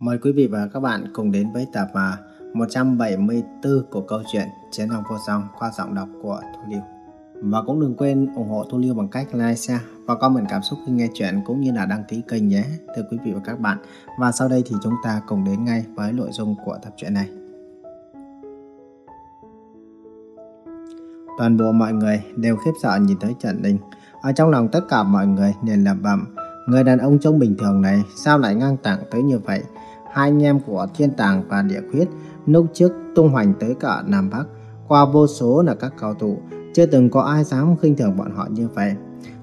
Mời quý vị và các bạn cùng đến với tập à, 174 của câu chuyện Chiến thắng vô song qua giọng đọc của Thu Liêu Và cũng đừng quên ủng hộ Thu Liêu bằng cách like, share và comment cảm xúc khi nghe chuyện cũng như là đăng ký kênh nhé, thưa quý vị và các bạn. Và sau đây thì chúng ta cùng đến ngay với nội dung của tập truyện này. Toàn bộ mọi người đều khiếp sợ nhìn thấy Trần Ninh. Ở trong lòng tất cả mọi người liền lẩm bẩm, người đàn ông trông bình thường này sao lại ngang tàng tới như vậy? Hai anh em của Thiên Tàng và Địa Khuyết lúc trước tung hoành tới cả Nam Bắc, qua vô số là các cao thủ, chưa từng có ai dám khinh thường bọn họ như vậy.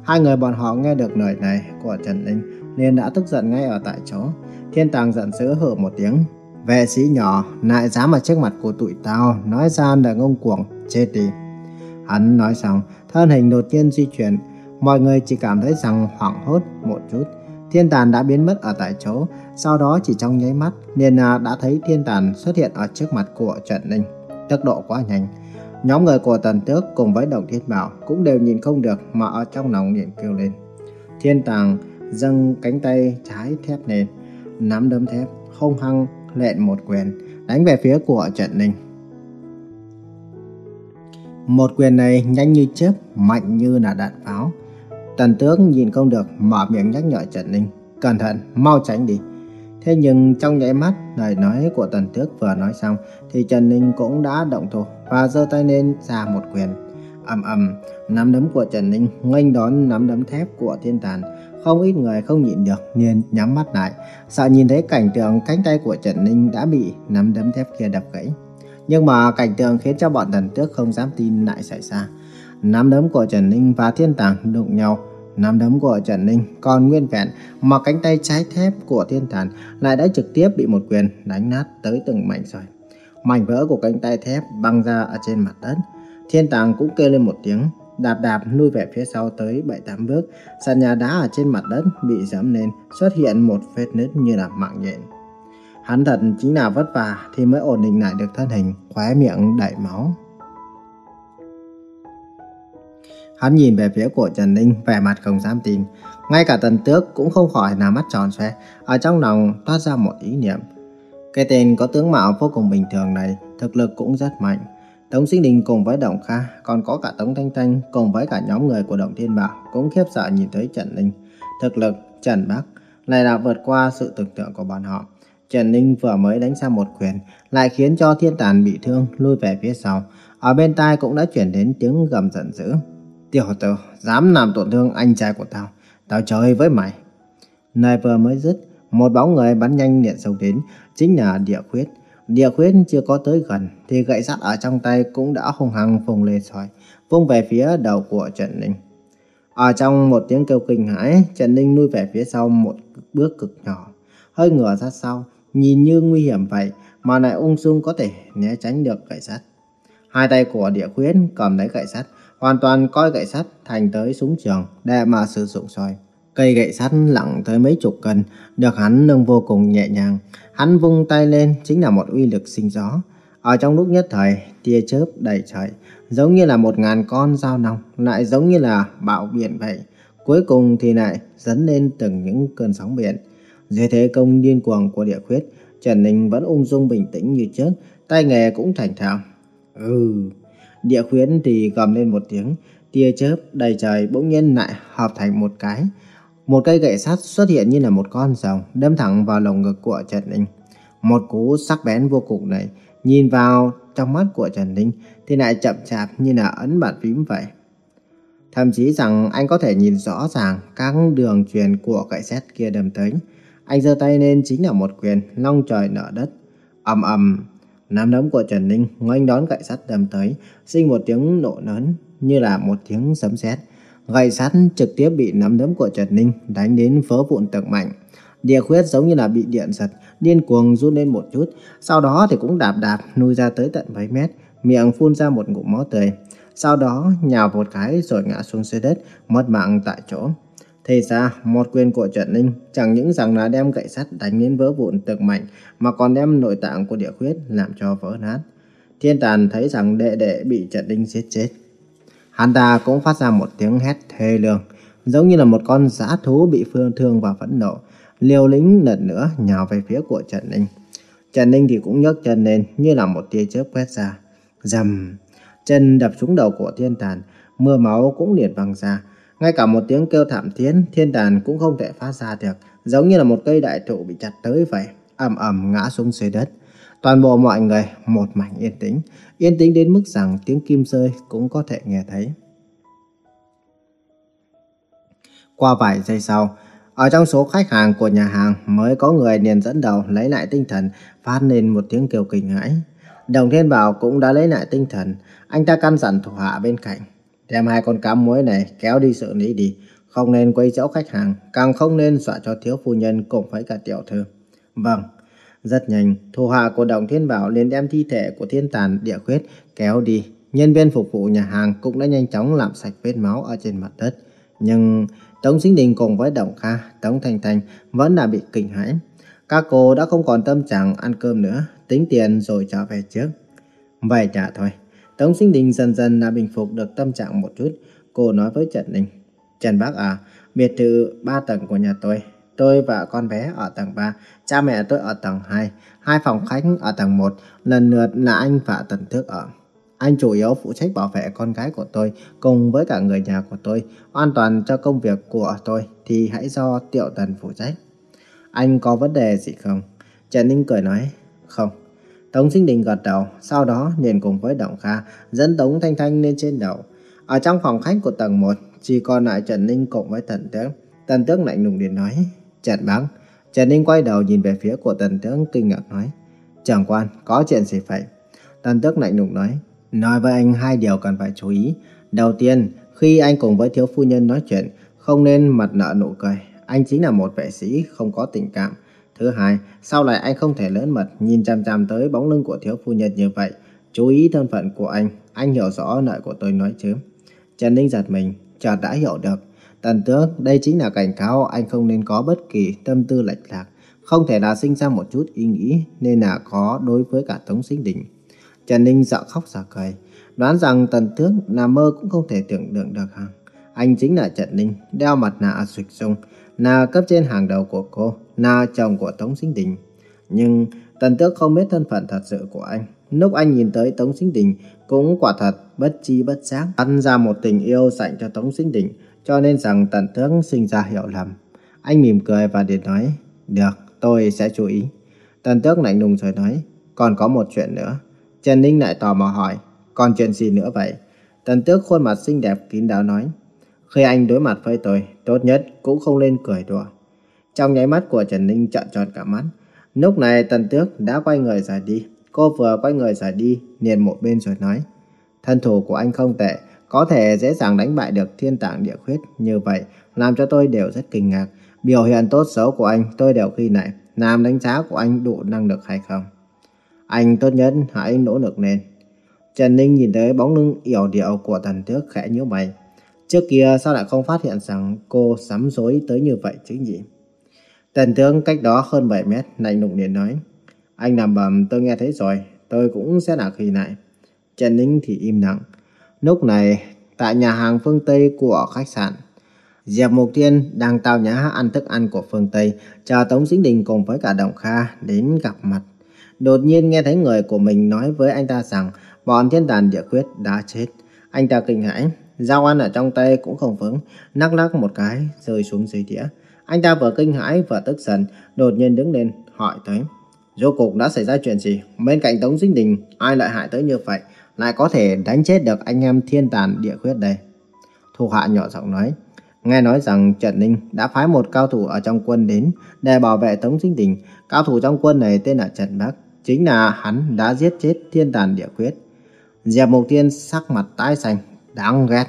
Hai người bọn họ nghe được lời này của Trần Linh nên đã tức giận ngay ở tại chỗ. Thiên Tàng giận dữ hừ một tiếng. Vệ sĩ nhỏ, lại dám ở trước mặt của tụi tao, nói ra là ngông cuồng, chết đi. Hắn nói xong, thân hình đột nhiên di chuyển, mọi người chỉ cảm thấy rằng hoảng hốt một chút. Thiên tàn đã biến mất ở tại chỗ, sau đó chỉ trong nháy mắt, liền à, đã thấy thiên tàn xuất hiện ở trước mặt của Trần Ninh. Tốc độ quá nhanh. Nhóm người của Tần Tước cùng với Đồng Thiên Bảo cũng đều nhìn không được mà ở trong lòng niệm kêu lên. Thiên tàng dâng cánh tay trái thép lên, nắm đấm thép, hung hăng lện một quyền, đánh về phía của Trần Ninh. Một quyền này nhanh như chớp, mạnh như là đạn pháo. Tần tướng nhìn không được, mở miệng nhắc nhở Trần Ninh. Cẩn thận, mau tránh đi. Thế nhưng trong nháy mắt, lời nói của Tần Tước vừa nói xong, thì Trần Ninh cũng đã động thủ và giơ tay lên ra một quyền. ầm ầm, nắm đấm của Trần Ninh nghênh đón nắm đấm thép của Thiên Tàn. Không ít người không nhịn được nên nhắm mắt lại, sợ nhìn thấy cảnh tượng cánh tay của Trần Ninh đã bị nắm đấm thép kia đập gãy. Nhưng mà cảnh tượng khiến cho bọn thần tước không dám tin lại xảy ra. Nắm đấm của Trần Ninh và Thiên Tàng đụng nhau. Nắm đấm của Trần Ninh còn nguyên vẹn mà cánh tay trái thép của Thiên Tàng lại đã trực tiếp bị một quyền đánh nát tới từng mảnh rồi. Mảnh vỡ của cánh tay thép băng ra ở trên mặt đất. Thiên Tàng cũng kêu lên một tiếng, đạp đạp nuôi về phía sau tới 7-8 bước. Sàn nhà đá ở trên mặt đất bị dẫm lên, xuất hiện một vết nứt như là mạng nhện. Hắn thật chính là vất vả thì mới ổn định lại được thân hình, khóe miệng đầy máu. Hắn nhìn về phía của Trần Ninh, vẻ mặt không dám tin. Ngay cả tần tước cũng không khỏi là mắt tròn xoe, ở trong lòng toát ra một ý niệm. Cái tên có tướng mạo vô cùng bình thường này, thực lực cũng rất mạnh. Tống Sinh Đình cùng với Đồng Kha, còn có cả Tống Thanh Thanh cùng với cả nhóm người của Đồng Thiên Bảo cũng khiếp sợ nhìn thấy Trần Ninh. Thực lực Trần Bắc này đã vượt qua sự tưởng tượng của bọn họ. Trần Ninh vừa mới đánh ra một quyền, lại khiến cho thiên tàn bị thương lui về phía sau. Ở bên tai cũng đã chuyển đến tiếng gầm giận dữ. Tiểu tử, dám làm tổn thương anh trai của tao. Tao chơi với mày. Nơi vừa mới dứt, một bóng người bắn nhanh điện sâu đến, chính là địa khuyết. Địa khuyết chưa có tới gần, thì gậy sắt ở trong tay cũng đã hung hăng phồng lên xoài, vung về phía đầu của Trần Ninh. Ở trong một tiếng kêu kinh hãi, Trần Ninh lui về phía sau một bước cực nhỏ, hơi ngửa ra sau, nhìn như nguy hiểm vậy mà lại ung dung có thể né tránh được gậy sắt. Hai tay của địa khuyến cầm lấy gậy sắt, hoàn toàn coi gậy sắt thành tới súng trường để mà sử dụng rồi. Cây gậy sắt nặng tới mấy chục cân, được hắn nâng vô cùng nhẹ nhàng. Hắn vung tay lên chính là một uy lực sinh gió. Ở trong lúc nhất thời, tia chớp đầy trời, giống như là một ngàn con dao nòng, lại giống như là bão biển vậy. Cuối cùng thì lại dấn lên từng những cơn sóng biển. Dưới thế công điên cuồng của địa khuyết, Trần Ninh vẫn ung dung bình tĩnh như trước, tay nghề cũng thành thạo. Ừ, địa khuyến thì gầm lên một tiếng, tia chớp đầy trời bỗng nhiên lại hợp thành một cái. Một cây gậy sắt xuất hiện như là một con rồng đâm thẳng vào lồng ngực của Trần Ninh. Một cú sắc bén vô cùng này, nhìn vào trong mắt của Trần Ninh thì lại chậm chạp như là ấn bàn phím vậy. Thậm chí rằng anh có thể nhìn rõ ràng các đường truyền của gậy sắt kia đâm tới. Anh giơ tay lên chính là một quyền, long trời nở đất. ầm ầm, nắm đấm của Trần Ninh ngoanh đón gậy sắt đâm tới, sinh một tiếng nổ lớn như là một tiếng sấm sét. Gậy sắt trực tiếp bị nắm đấm của Trần Ninh đánh đến vỡ vụn tầng mạnh. Địa khuyết giống như là bị điện giật, điên cuồng run lên một chút, sau đó thì cũng đạp đạp nuôi ra tới tận mấy mét, miệng phun ra một ngụm máu tươi. Sau đó nhào một cái rồi ngã xuống dưới đất, mất mạng tại chỗ. Thì ra, một quyền của Trần Ninh chẳng những rằng là đem gậy sắt đánh đến vỡ vụn từng mảnh, mà còn đem nội tạng của địa khuyết làm cho vỡ nát. Thiên tàn thấy rằng đệ đệ bị Trần Ninh giết chết. Hắn ta cũng phát ra một tiếng hét thê lương, giống như là một con giã thú bị phương thương và phẫn nộ. liều lĩnh lần nữa nhào về phía của Trần Ninh. Trần Ninh thì cũng nhấc chân lên như là một tia chớp quét ra. Dầm, chân đập trúng đầu của thiên tàn, mưa máu cũng liền văng ra. Ngay cả một tiếng kêu thảm thiết, thiên đàn cũng không thể phát ra được, giống như là một cây đại thụ bị chặt tới vậy, ầm ầm ngã xuống dưới đất. Toàn bộ mọi người một mảnh yên tĩnh, yên tĩnh đến mức rằng tiếng kim rơi cũng có thể nghe thấy. Qua vài giây sau, ở trong số khách hàng của nhà hàng mới có người liền dẫn đầu lấy lại tinh thần, phát lên một tiếng kêu kinh hãi. Đồng Thiên Bảo cũng đã lấy lại tinh thần, anh ta căn dặn thủ hạ bên cạnh. Đem hai con cá muối này kéo đi xử lý đi, không nên quấy nhiễu khách hàng, càng không nên dọa cho thiếu phu nhân cùng với cả tiểu thư. Vâng. Rất nhanh, thủ hạ của Đồng Thiên Bảo liền đem thi thể của thiên tàn địa khuyết kéo đi. Nhân viên phục vụ nhà hàng cũng đã nhanh chóng làm sạch vết máu ở trên mặt đất. Nhưng Tống Sinh Đình cùng với Đồng Kha, Tống Thanh Thanh vẫn đã bị kinh hãi. Các cô đã không còn tâm trạng ăn cơm nữa, tính tiền rồi trở về trước. Vậy trả thôi. Tống Sinh Đình dần dần đã bình phục được tâm trạng một chút. Cô nói với Trần Ninh. Trần Bác à, biệt thự 3 tầng của nhà tôi. Tôi và con bé ở tầng 3, cha mẹ tôi ở tầng 2, hai phòng khách ở tầng 1, lần lượt là anh và Tần Thước ở. Anh chủ yếu phụ trách bảo vệ con gái của tôi cùng với cả người nhà của tôi. An toàn cho công việc của tôi thì hãy do Tiệu Tần phụ trách. Anh có vấn đề gì không? Trần Ninh cười nói, không. Tống Sinh Đình gật đầu, sau đó liền cùng với Động Kha dẫn Tống Thanh Thanh lên trên đầu. Ở trong phòng khách của tầng 1, chỉ còn lại Trần Ninh cùng với Tần Tước. Tần Tước lạnh lùng liền nói, Trần Bác. Trần Ninh quay đầu nhìn về phía của Tần Tước kinh ngạc nói, Trưởng quan, có chuyện gì vậy? Tần Tước lạnh lùng nói, nói với anh hai điều cần phải chú ý. Đầu tiên, khi anh cùng với thiếu phu nhân nói chuyện, không nên mặt nợ nụ cười. Anh chính là một vệ sĩ không có tình cảm. Thứ hai, sau này anh không thể lớn mật nhìn chăm chăm tới bóng lưng của thiếu phu nhân như vậy. Chú ý thân phận của anh, anh hiểu rõ nợ của tôi nói chứ. Trần Ninh giật mình, chợt đã hiểu được. Tần tước, đây chính là cảnh cáo anh không nên có bất kỳ tâm tư lệch lạc. Không thể là sinh ra một chút ý nghĩ nên là có đối với cả Tống Sinh Đình. Trần Ninh dạo khóc giả cười. Đoán rằng tần tước nằm mơ cũng không thể tưởng tượng được hả? Anh chính là Trần Ninh, đeo mặt nạ sụt sung, là cấp trên hàng đầu của cô, là chồng của Tống Sinh Đình. Nhưng Tần Tước không biết thân phận thật sự của anh. Lúc anh nhìn tới Tống Sinh Đình cũng quả thật bất chi bất giác ăn ra một tình yêu dành cho Tống Sinh Đình cho nên rằng Tần Tước sinh ra hiểu lầm. Anh mỉm cười và điện nói Được, tôi sẽ chú ý. Tần Tước lạnh lùng rồi nói Còn có một chuyện nữa. Trần Ninh lại tò mò hỏi Còn chuyện gì nữa vậy? Tần Tước khuôn mặt xinh đẹp kín đáo nói khi anh đối mặt với tôi, tốt nhất cũng không nên cười đùa. Trong nháy mắt của Trần Ninh trợn tròn cả mắt. Lúc này Tần Tước đã quay người rời đi. Cô vừa quay người rời đi, liền một bên rồi nói. Thân thủ của anh không tệ, có thể dễ dàng đánh bại được thiên tạng địa khuyết như vậy, làm cho tôi đều rất kinh ngạc. Biểu hiện tốt xấu của anh tôi đều ghi lại làm đánh giá của anh đủ năng lực hay không. Anh tốt nhất hãy nỗ lực lên. Trần Ninh nhìn thấy bóng lưng yểu điệu của Tần Tước khẽ nhíu mày. Trước kia sao lại không phát hiện rằng cô sắm dối tới như vậy chứ nhỉ? Tần tướng cách đó hơn 7 mét, lạnh lùng liền nói. Anh nằm bầm tôi nghe thấy rồi, tôi cũng sẽ là khi này. Trần Ninh thì im lặng. Lúc này, tại nhà hàng phương Tây của khách sạn, Diệp Mục Thiên đang tao nhã ăn thức ăn của phương Tây, chờ Tống Dĩnh Đình cùng với cả Đồng Kha đến gặp mặt. Đột nhiên nghe thấy người của mình nói với anh ta rằng bọn thiên đàn địa quyết đã chết. Anh ta kinh hãi, Dao ăn ở trong tay cũng không vững, nắc lắc một cái, rơi xuống dưới đĩa. Anh ta vừa kinh hãi vừa tức giận, đột nhiên đứng lên, hỏi tới. Rốt cuộc đã xảy ra chuyện gì? Bên cạnh Tống Dinh Đình, ai lại hại tới như vậy? Lại có thể đánh chết được anh em thiên tàn địa khuyết đây? Thu hạ nhỏ giọng nói. Nghe nói rằng Trần Ninh đã phái một cao thủ ở trong quân đến để bảo vệ Tống Dinh Đình. Cao thủ trong quân này tên là Trần Bắc. Chính là hắn đã giết chết thiên tàn địa khuyết. Diệp Mục Tiên sắc mặt tái xanh, Đáng ghét.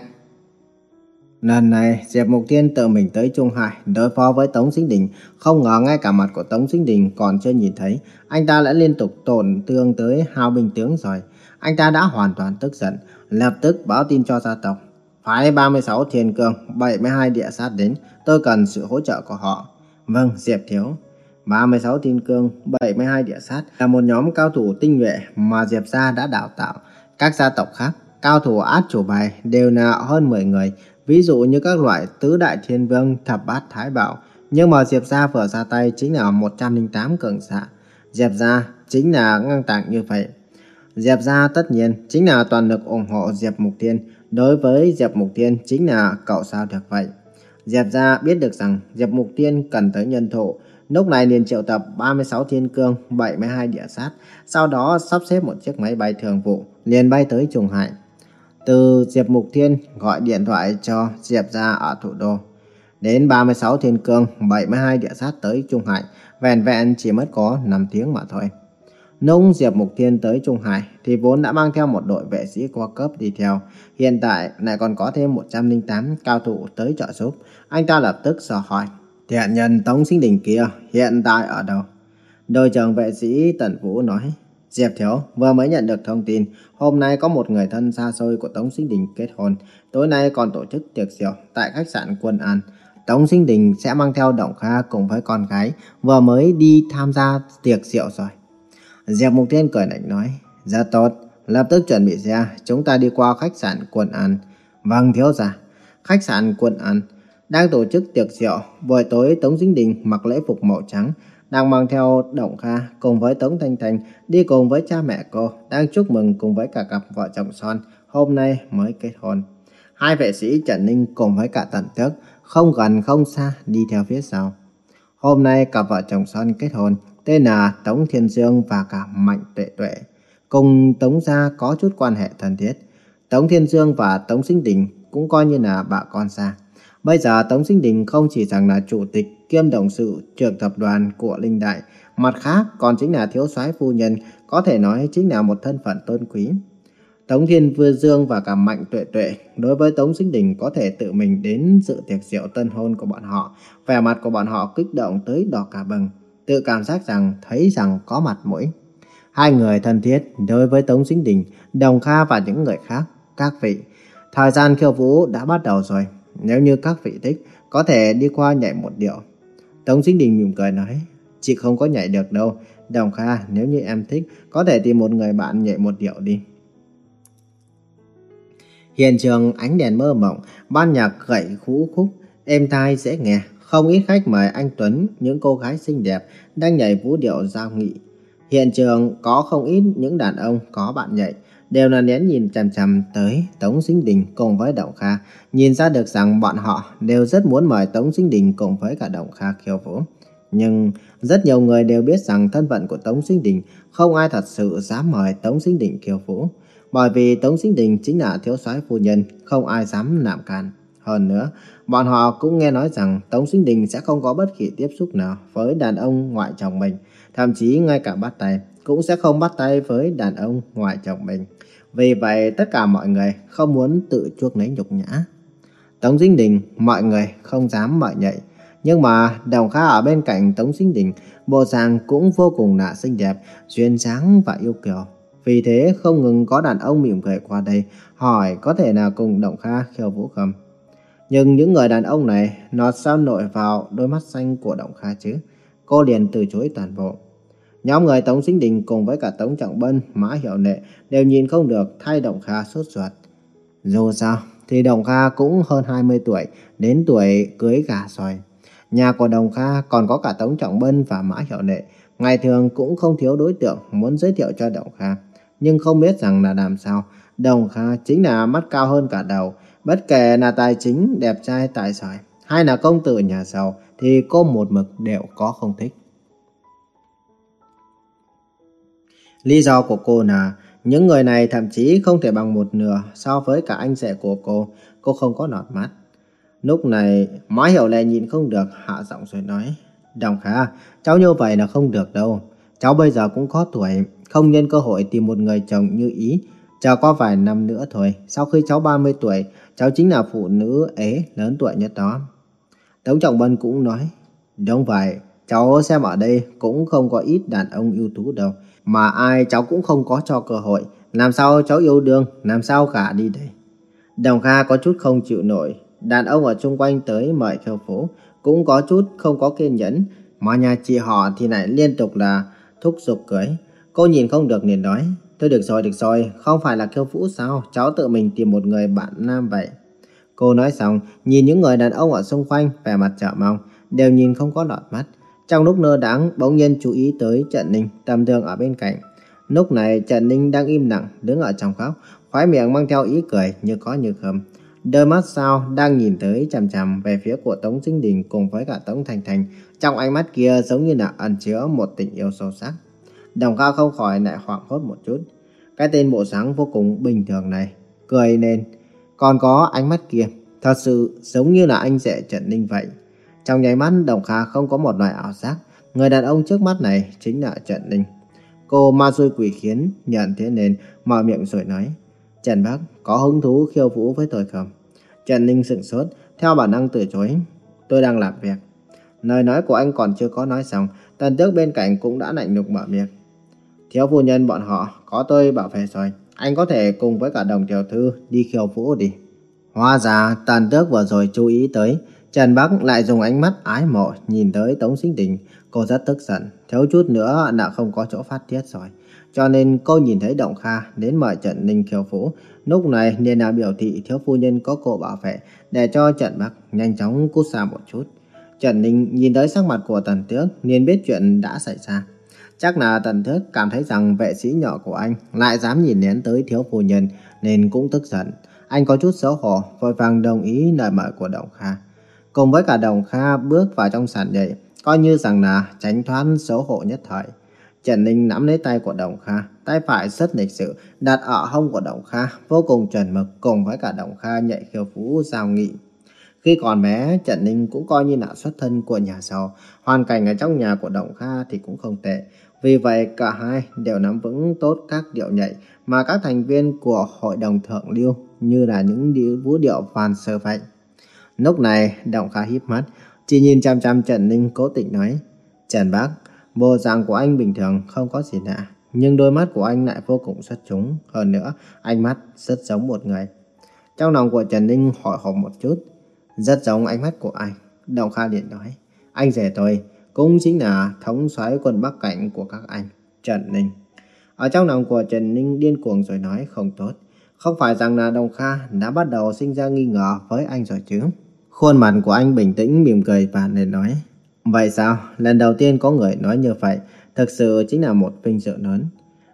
Lần này, Diệp Mục Thiên tự mình tới Trung Hải đối phó với Tống Sinh Đình. Không ngờ ngay cả mặt của Tống Sinh Đình còn chưa nhìn thấy. Anh ta đã liên tục tổn thương tới hào bình tướng rồi. Anh ta đã hoàn toàn tức giận. Lập tức báo tin cho gia tộc. Phái 36 thiên cương, 72 địa sát đến. Tôi cần sự hỗ trợ của họ. Vâng, Diệp Thiếu. 36 thiên cương, 72 địa sát là một nhóm cao thủ tinh nhuệ mà Diệp gia đã đào tạo. Các gia tộc khác Cao thủ át chủ bài đều là hơn 10 người, ví dụ như các loại tứ đại thiên vương, thập bát thái bảo, Nhưng mà Diệp Gia vừa ra tay chính là 108 cường giả. Diệp Gia chính là ngang tàng như vậy. Diệp Gia tất nhiên chính là toàn lực ủng hộ Diệp Mục Thiên. Đối với Diệp Mục Thiên chính là cậu sao được vậy. Diệp Gia biết được rằng Diệp Mục Thiên cần tới nhân thụ. Lúc này liền triệu tập 36 thiên cương, 72 địa sát. Sau đó sắp xếp một chiếc máy bay thường vụ, liền bay tới trùng Hải. Từ Diệp Mục Thiên gọi điện thoại cho Diệp Gia ở thủ đô. Đến 36 thiên cương, 72 địa sát tới Trung Hải, vẹn vẹn chỉ mất có 5 tiếng mà thôi. nung Diệp Mục Thiên tới Trung Hải thì vốn đã mang theo một đội vệ sĩ qua cấp đi theo. Hiện tại lại còn có thêm 108 cao thủ tới trợ giúp. Anh ta lập tức dò hỏi. Thiện nhân Tống Sinh Đình kia hiện tại ở đâu? Đội trưởng vệ sĩ Tần Vũ nói. Diệp Thiếu vừa mới nhận được thông tin hôm nay có một người thân xa xôi của Tống Sinh Đình kết hôn. Tối nay còn tổ chức tiệc rượu tại khách sạn Quân An. Tống Sinh Đình sẽ mang theo Động Kha cùng với con gái vừa mới đi tham gia tiệc rượu rồi. Diệp Mục Thiên cười lạnh nói, rất tốt, lập tức chuẩn bị xe, chúng ta đi qua khách sạn Quân An. Vâng thiếu gia, khách sạn Quân An đang tổ chức tiệc rượu, buổi tối Tống Sinh Đình mặc lễ phục màu trắng, đang mang theo Động Kha cùng với Tống Thanh Thanh đi cùng với cha mẹ cô, đang chúc mừng cùng với cả cặp vợ chồng son hôm nay mới kết hôn. Hai vệ sĩ Trần Ninh cùng với cả Tần Tước không gần không xa đi theo phía sau. Hôm nay cặp vợ chồng son kết hôn, tên là Tống Thiên Dương và cả Mạnh Tuệ Tuệ. Cùng Tống gia có chút quan hệ thân thiết. Tống Thiên Dương và Tống Sinh Đình cũng coi như là bà con xa. Bây giờ Tống Sinh Đình không chỉ rằng là chủ tịch kiêm đồng sự trưởng tập đoàn của Linh Đại, mặt khác còn chính là thiếu soái phu nhân, có thể nói chính là một thân phận tôn quý. Tống Thiên Vương Dương và cả Mạnh Tuệ Tuệ đối với Tống Sinh Đình có thể tự mình đến dự tiệc rượu tân hôn của bọn họ, vẻ mặt của bọn họ kích động tới đỏ cả bừng, tự cảm giác rằng thấy rằng có mặt mũi. Hai người thân thiết đối với Tống Sinh Đình, Đồng Kha và những người khác, các vị. Thời gian khiêu vũ đã bắt đầu rồi, nếu như các vị thích, có thể đi qua nhảy một điệu. Tống Sinh Đình mỉm cười nói, chị không có nhảy được đâu, Đồng Kha nếu như em thích, có thể tìm một người bạn nhảy một điệu đi. Hiện trường ánh đèn mơ mộng, ban nhạc gậy khú khúc, êm tai dễ nghe. Không ít khách mời anh Tuấn, những cô gái xinh đẹp đang nhảy vũ điệu giao nghị. Hiện trường có không ít những đàn ông có bạn nhảy, đều là nén nhìn chằm chằm tới Tống Sinh Đình cùng với Động Kha. Nhìn ra được rằng bọn họ đều rất muốn mời Tống Sinh Đình cùng với cả Động Kha khiêu vũ. Nhưng rất nhiều người đều biết rằng thân phận của Tống Sinh Đình không ai thật sự dám mời Tống Sinh Đình khiêu vũ bởi vì Tống Sinh Đình chính là thiếu soái phu nhân, không ai dám nạm can. Hơn nữa, bọn họ cũng nghe nói rằng Tống Sinh Đình sẽ không có bất kỳ tiếp xúc nào với đàn ông ngoại chồng mình, thậm chí ngay cả bắt tay cũng sẽ không bắt tay với đàn ông ngoại chồng mình. Vì vậy, tất cả mọi người không muốn tự chuốc lấy nhục nhã. Tống Dinh Đình, mọi người không dám mở nhạy. Nhưng mà Đồng Kha ở bên cạnh Tống Dinh Đình, bộ dạng cũng vô cùng là xinh đẹp, duyên dáng và yêu kiều. Vì thế không ngừng có đàn ông mỉm cười qua đây hỏi có thể nào cùng Động Kha khiêu vũ không. Nhưng những người đàn ông này nó sao nổi vào đôi mắt xanh của Động Kha chứ. Cô liền từ chối toàn bộ. Nhóm người Tống Sinh Đình cùng với cả Tống Trọng Bân, Mã Hiệu Nệ đều nhìn không được thay đồng Kha sốt ruột. Dù sao thì Đồng Kha cũng hơn 20 tuổi, đến tuổi cưới gà rồi. Nhà của Đồng Kha còn có cả Tống Trọng Bân và Mã Hiệu Nệ. Ngày thường cũng không thiếu đối tượng muốn giới thiệu cho Đồng Kha nhưng không biết rằng là làm sao. Đồng Kha chính là mắt cao hơn cả đầu, bất kể là tài chính, đẹp trai, tài giỏi, hay là công tử nhà giàu, thì cô một mực đều có không thích. Lý do của cô là những người này thậm chí không thể bằng một nửa so với cả anh rể của cô, cô không có nọt mắt. Lúc này, Mã Hiểu Lệ nhịn không được, hạ giọng rồi nói, Đồng Kha, cháu như vậy là không được đâu. Cháu bây giờ cũng có tuổi, không nhân cơ hội tìm một người chồng như ý. Chờ có vài năm nữa thôi, sau khi cháu 30 tuổi, cháu chính là phụ nữ ế lớn tuổi nhất đó. Tống Trọng Bân cũng nói, đúng vậy, cháu xem ở đây cũng không có ít đàn ông ưu tú đâu, mà ai cháu cũng không có cho cơ hội, làm sao cháu yêu đương, làm sao cả đi đây. Đồng Kha có chút không chịu nổi, đàn ông ở chung quanh tới mời khiêu phố, cũng có chút không có kiên nhẫn, mà nhà chị họ thì lại liên tục là thúc giục cưới. Cô nhìn không được liền nói, thôi được rồi, được rồi, không phải là kêu vũ sao, cháu tự mình tìm một người bạn nam vậy. Cô nói xong, nhìn những người đàn ông ở xung quanh, vẻ mặt chợ mong. đều nhìn không có lọt mắt. Trong lúc nơ đáng, bỗng nhiên chú ý tới Trần Ninh tầm thường ở bên cạnh. Lúc này Trần Ninh đang im lặng, đứng ở trong góc, khóe miệng mang theo ý cười như có như không. Đôi mắt sao đang nhìn tới chằm chằm về phía của Tống Sinh Đình cùng với cả Tống Thành Thành. Trong ánh mắt kia giống như là ẩn chứa một tình yêu sâu sắc. Đồng cao không khỏi lại hoảng hốt một chút. Cái tên bộ sáng vô cùng bình thường này, cười nên, còn có ánh mắt kia, thật sự giống như là anh rể Trần Ninh vậy. Trong nháy mắt Đồng Kha không có một loại ảo giác, người đàn ông trước mắt này chính là Trần Ninh. Cô ma xui quỷ khiến, nhận thế nên mở miệng rồi nói, Trần Bác có hứng thú khiêu vũ với tôi không? Trần Ninh sững sốt, theo bản năng từ chối, tôi đang làm việc. Lời nói của anh còn chưa có nói xong, tần tước bên cạnh cũng đã lạnh lùng mở miệng. Thiếu phu nhân bọn họ có tôi bảo vệ rồi, anh có thể cùng với cả đồng tiểu thư đi khiêu vũ đi. Hóa ra tần tước vừa rồi chú ý tới, Trần Bắc lại dùng ánh mắt ái mộ nhìn tới Tống Sinh Đình. Cô rất tức giận, thiếu chút nữa đã không có chỗ phát tiết rồi. Cho nên cô nhìn thấy Động Kha đến mời Trần Ninh Kiều Phú. Lúc này nên là biểu thị thiếu phu nhân có cô bảo vệ để cho Trần Bắc nhanh chóng cút xa một chút. Trần Ninh nhìn tới sắc mặt của Tần Tước nên biết chuyện đã xảy ra. Chắc là Tần Tước cảm thấy rằng vệ sĩ nhỏ của anh lại dám nhìn nén tới thiếu phu nhân nên cũng tức giận. Anh có chút xấu hổ, vội vàng đồng ý lời mời của Động Kha. Cùng với cả Đồng Kha bước vào trong sàn nhảy, coi như rằng là tránh thoát xấu hổ nhất thời. Trần Ninh nắm lấy tay của Đồng Kha, tay phải rất lịch sự, đặt ở hông của Đồng Kha, vô cùng chuẩn mực cùng với cả Đồng Kha nhảy khiêu vũ giao nghị. Khi còn bé, Trần Ninh cũng coi như là xuất thân của nhà giàu, hoàn cảnh ở trong nhà của Đồng Kha thì cũng không tệ. Vì vậy, cả hai đều nắm vững tốt các điệu nhảy mà các thành viên của hội đồng thượng lưu như là những điệu vũ điệu phàn sơ vậy. Lúc này, Động Kha híp mắt, chỉ nhìn chăm chăm Trần Ninh cố tình nói, Trần Bác, bộ dạng của anh bình thường không có gì lạ, nhưng đôi mắt của anh lại vô cùng xuất chúng. Hơn nữa, ánh mắt rất giống một người. Trong lòng của Trần Ninh hỏi hộp một chút, rất giống ánh mắt của anh. Động Kha liền nói, anh rể tôi cũng chính là thống soái quân Bắc Cảnh của các anh, Trần Ninh. Ở trong lòng của Trần Ninh điên cuồng rồi nói không tốt. Không phải rằng là Đồng Kha đã bắt đầu sinh ra nghi ngờ với anh rồi chứ. Khuôn mặt của anh bình tĩnh mỉm cười và liền nói Vậy sao? Lần đầu tiên có người nói như vậy Thực sự chính là một vinh dự lớn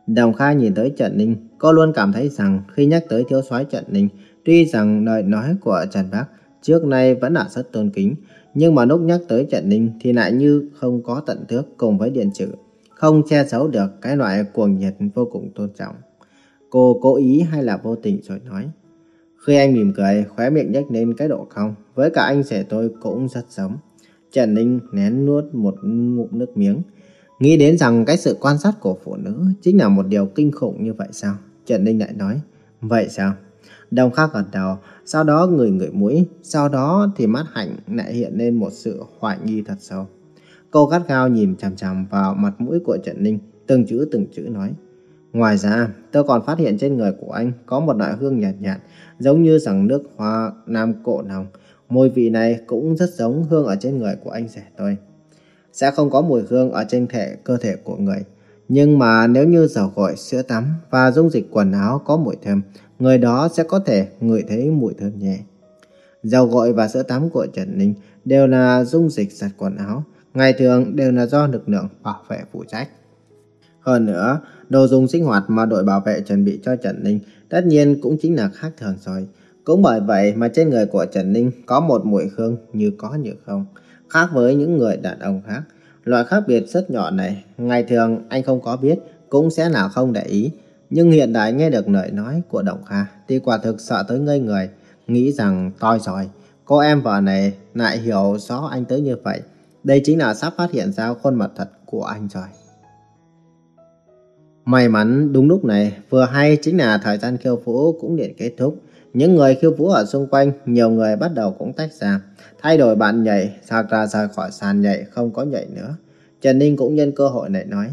Đồng Khai nhìn tới Trần Ninh Cô luôn cảm thấy rằng khi nhắc tới thiếu soái Trần Ninh Tuy rằng lời nói của Trần Bác Trước nay vẫn là rất tôn kính Nhưng mà lúc nhắc tới Trần Ninh Thì lại như không có tận thước cùng với điện trữ, Không che giấu được cái loại cuồng nhiệt vô cùng tôn trọng Cô cố ý hay là vô tình rồi nói khi anh mỉm cười, khóe miệng nhếch lên cái độ cong, với cả anh rể tôi cũng rất giống. Trần Ninh nén nuốt một ngụm nước miếng. Nghĩ đến rằng cái sự quan sát của phụ nữ chính là một điều kinh khủng như vậy sao? Trần Ninh lại nói, vậy sao? Đồng khắc gật đầu, sau đó người ngửi mũi, sau đó thì mắt hạnh lại hiện lên một sự hoài nghi thật sâu. Cô gắt gao nhìn chằm chằm vào mặt mũi của Trần Ninh, từng chữ từng chữ nói. Ngoài ra, tôi còn phát hiện trên người của anh có một loại hương nhạt nhạt, giống như rằng nước hoa nam cổ nồng. Mùi vị này cũng rất giống hương ở trên người của anh rể tôi. Sẽ không có mùi hương ở trên thể cơ thể của người. Nhưng mà nếu như dầu gội, sữa tắm và dung dịch quần áo có mùi thơm, người đó sẽ có thể ngửi thấy mùi thơm nhẹ. Dầu gội và sữa tắm của Trần Ninh đều là dung dịch giặt quần áo, ngày thường đều là do lực lượng bảo vệ phụ trách. Hơn nữa, đồ dùng sinh hoạt mà đội bảo vệ chuẩn bị cho Trần Ninh tất nhiên cũng chính là khác thường rồi. Cũng bởi vậy mà trên người của Trần Ninh có một mùi hương như có như không. Khác với những người đàn ông khác. Loại khác biệt rất nhỏ này, ngày thường anh không có biết, cũng sẽ nào không để ý. Nhưng hiện đại nghe được lời nói của Động Kha thì quả thực sợ tới ngây người, nghĩ rằng toi rồi. Cô em vợ này lại hiểu rõ anh tới như vậy. Đây chính là sắp phát hiện ra khuôn mặt thật của anh rồi. May mắn đúng lúc này vừa hay chính là thời gian khiêu vũ cũng điện kết thúc. Những người khiêu vũ ở xung quanh, nhiều người bắt đầu cũng tách ra, thay đổi bạn nhảy, hoặc ra rời khỏi sàn nhảy không có nhảy nữa. Trần Ninh cũng nhân cơ hội này nói,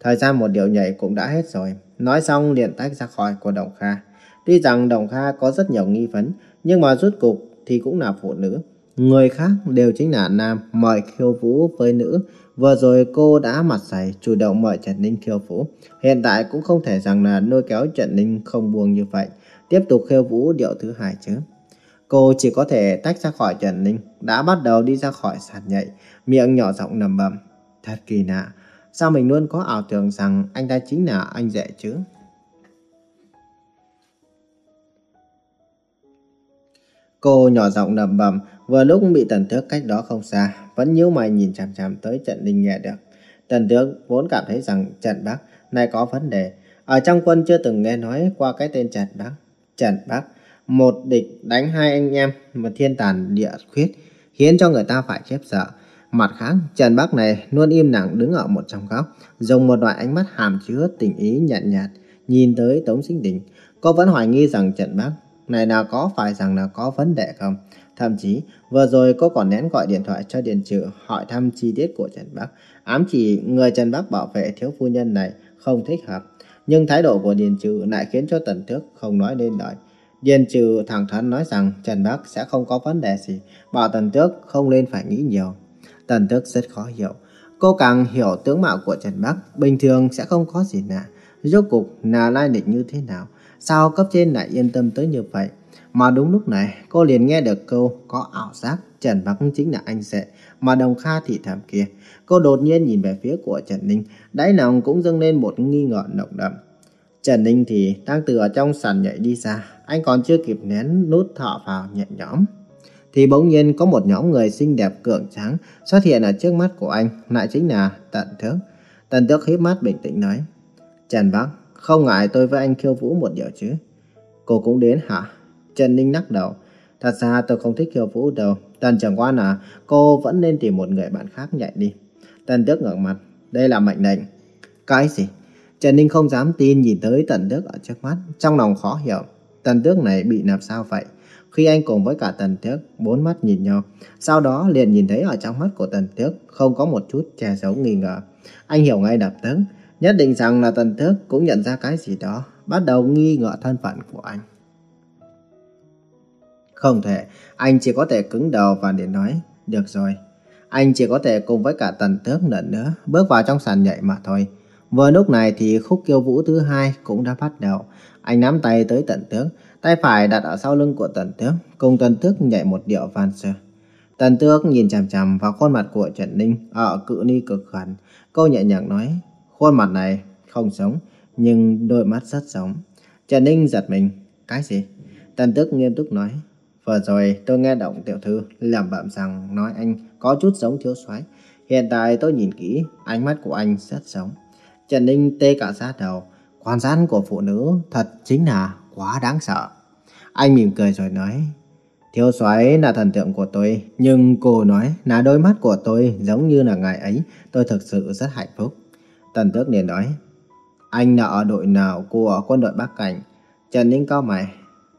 thời gian một điều nhảy cũng đã hết rồi. Nói xong liền tách ra khỏi của Đồng Kha. Tuy rằng Đồng Kha có rất nhiều nghi vấn, nhưng mà rút cục thì cũng là phụ nữ. Người khác đều chính là nam mời khiêu vũ với nữ, Vừa rồi cô đã mặt dày chủ động mời Trần Ninh khiêu vũ. Hiện tại cũng không thể rằng là nuôi kéo Trần Ninh không buông như vậy. Tiếp tục khiêu vũ điệu thứ hai chứ. Cô chỉ có thể tách ra khỏi Trần Ninh, đã bắt đầu đi ra khỏi sàn nhảy, miệng nhỏ giọng nầm bầm. Thật kỳ lạ, sao mình luôn có ảo tưởng rằng anh ta chính là anh rể chứ? Cô nhỏ giọng lẩm bẩm, vừa lúc bị tần tước cách đó không xa, vẫn nhíu mày nhìn chằm chằm tới trận linh nghe được. Tần tước vốn cảm thấy rằng Trần Bắc này có vấn đề. Ở trong quân chưa từng nghe nói qua cái tên Trần Bắc. Trần Bắc, một địch đánh hai anh em, một thiên tàn địa khuyết, khiến cho người ta phải khiếp sợ. Mặt khác, Trần Bắc này luôn im lặng đứng ở một trong góc, dùng một loại ánh mắt hàm chứa tình ý nhạt nhạt, nhìn tới Tống Sinh Đình. Cô vẫn hoài nghi rằng Trần Bắc này nào có phải rằng là có vấn đề không? Thậm chí, vừa rồi cô còn nén gọi điện thoại cho Điền Trừ hỏi thăm chi tiết của Trần Bắc, ám chỉ người Trần Bắc bảo vệ thiếu phu nhân này không thích hợp. Nhưng thái độ của Điền Trừ lại khiến cho Tần Thước không nói nên lời. Điền Trừ thẳng thắn nói rằng Trần Bắc sẽ không có vấn đề gì, bảo Tần Tước không nên phải nghĩ nhiều. Tần Tước rất khó hiểu. Cô càng hiểu tướng mạo của Trần Bắc, bình thường sẽ không có gì lạ. Rốt cục là lai lịch như thế nào? Sao cấp trên lại yên tâm tới như vậy? Mà đúng lúc này, cô liền nghe được câu có ảo giác Trần Bắc chính là anh sẽ mà Đồng Kha thì thầm kia. Cô đột nhiên nhìn về phía của Trần Ninh, đáy lòng cũng dâng lên một nghi ngờ nồng đậm. Trần Ninh thì đang từ ở trong sàn nhảy đi ra, anh còn chưa kịp nén nút thở vào nhẹ nhõm. Thì bỗng nhiên có một nhóm người xinh đẹp cường tráng xuất hiện ở trước mắt của anh, lại chính là Tận Thước. Tận Thước hít mắt bình tĩnh nói, Trần Bắc, không ngại tôi với anh khiêu vũ một điều chứ. Cô cũng đến hả? Trần Ninh lắc đầu. Thật ra tôi không thích khiêu vũ đâu. Tần chẳng qua là cô vẫn nên tìm một người bạn khác nhảy đi. Tần Đức ngẩng mặt. Đây là mệnh lệnh. Cái gì? Trần Ninh không dám tin nhìn tới Tần Đức ở trước mắt. Trong lòng khó hiểu. Tần Đức này bị làm sao vậy? Khi anh cùng với cả Tần Tước bốn mắt nhìn nhau. Sau đó liền nhìn thấy ở trong mắt của Tần Tước không có một chút che giấu nghi ngờ. Anh hiểu ngay lập tức. Nhất định rằng là Tần thức cũng nhận ra cái gì đó. Bắt đầu nghi ngờ thân phận của anh. Không thể, anh chỉ có thể cứng đầu và để nói, được rồi. Anh chỉ có thể cùng với cả tần thức lần nữa bước vào trong sàn nhảy mà thôi. Vừa lúc này thì khúc kiêu vũ thứ hai cũng đã bắt đầu. Anh nắm tay tới tần thức tay phải đặt ở sau lưng của tần thức cùng tần thức nhảy một điệu van sơ. Tần thức nhìn chằm chằm vào khuôn mặt của Trần Ninh ở cự ni cực gần. Cô nhẹ nhàng nói, khuôn mặt này không sống, nhưng đôi mắt rất sống Trần Ninh giật mình, cái gì? Tần tước nghiêm túc nói, Vừa rồi tôi nghe động tiểu thư lẩm bẩm rằng nói anh có chút giống thiếu soái. Hiện tại tôi nhìn kỹ, ánh mắt của anh rất giống. Trần Ninh tê cả sát đầu. Quan sát của phụ nữ thật chính là quá đáng sợ. Anh mỉm cười rồi nói, Thiếu soái là thần tượng của tôi, nhưng cô nói là đôi mắt của tôi giống như là ngày ấy, tôi thực sự rất hạnh phúc. Tần Tước liền nói, anh nợ đội nào của quân đội Bắc Cảnh? Trần Ninh cao mày,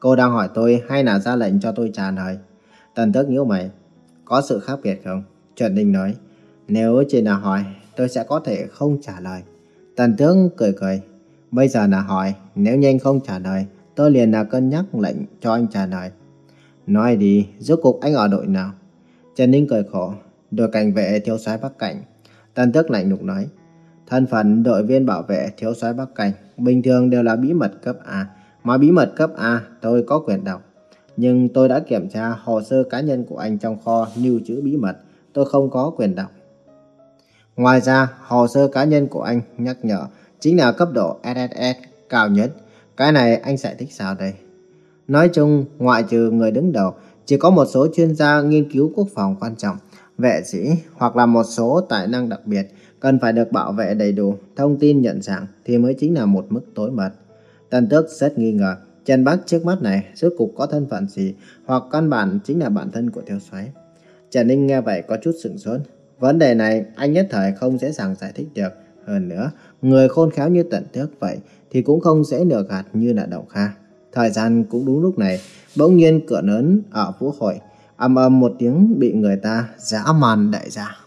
Cô đang hỏi tôi hay là ra lệnh cho tôi trả lời? Tần tước nhíu mày. Có sự khác biệt không? Trần Ninh nói. Nếu chỉ là hỏi, tôi sẽ có thể không trả lời. Tần tước cười cười. Bây giờ là hỏi, nếu nhanh không trả lời, tôi liền là cân nhắc lệnh cho anh trả lời. Nói đi, rốt cục anh ở đội nào? Trần Ninh cười khổ. Đội cảnh vệ thiếu soái Bắc Cảnh. Tần tước lạnh lùng nói. Thân phận đội viên bảo vệ thiếu soái Bắc Cảnh bình thường đều là bí mật cấp A. Mà bí mật cấp A tôi có quyền đọc. Nhưng tôi đã kiểm tra hồ sơ cá nhân của anh trong kho lưu trữ bí mật. Tôi không có quyền đọc. Ngoài ra, hồ sơ cá nhân của anh nhắc nhở chính là cấp độ SSS cao nhất. Cái này anh sẽ thích sao đây? Nói chung, ngoại trừ người đứng đầu, chỉ có một số chuyên gia nghiên cứu quốc phòng quan trọng, vệ sĩ hoặc là một số tài năng đặc biệt cần phải được bảo vệ đầy đủ, thông tin nhận dạng thì mới chính là một mức tối mật. Tần Tước rất nghi ngờ Trần Bắc trước mắt này rốt cục có thân phận gì hoặc căn bản chính là bản thân của Thiếu Soái. Trần Ninh nghe vậy có chút sửng sốt. Vấn đề này anh nhất thời không dễ dàng giải thích được. Hơn nữa, người khôn khéo như Tần Tước vậy thì cũng không dễ lừa gạt như là Đậu Kha. Thời gian cũng đúng lúc này, bỗng nhiên cửa lớn ở vũ hội ầm ầm một tiếng bị người ta giã màn đại ra.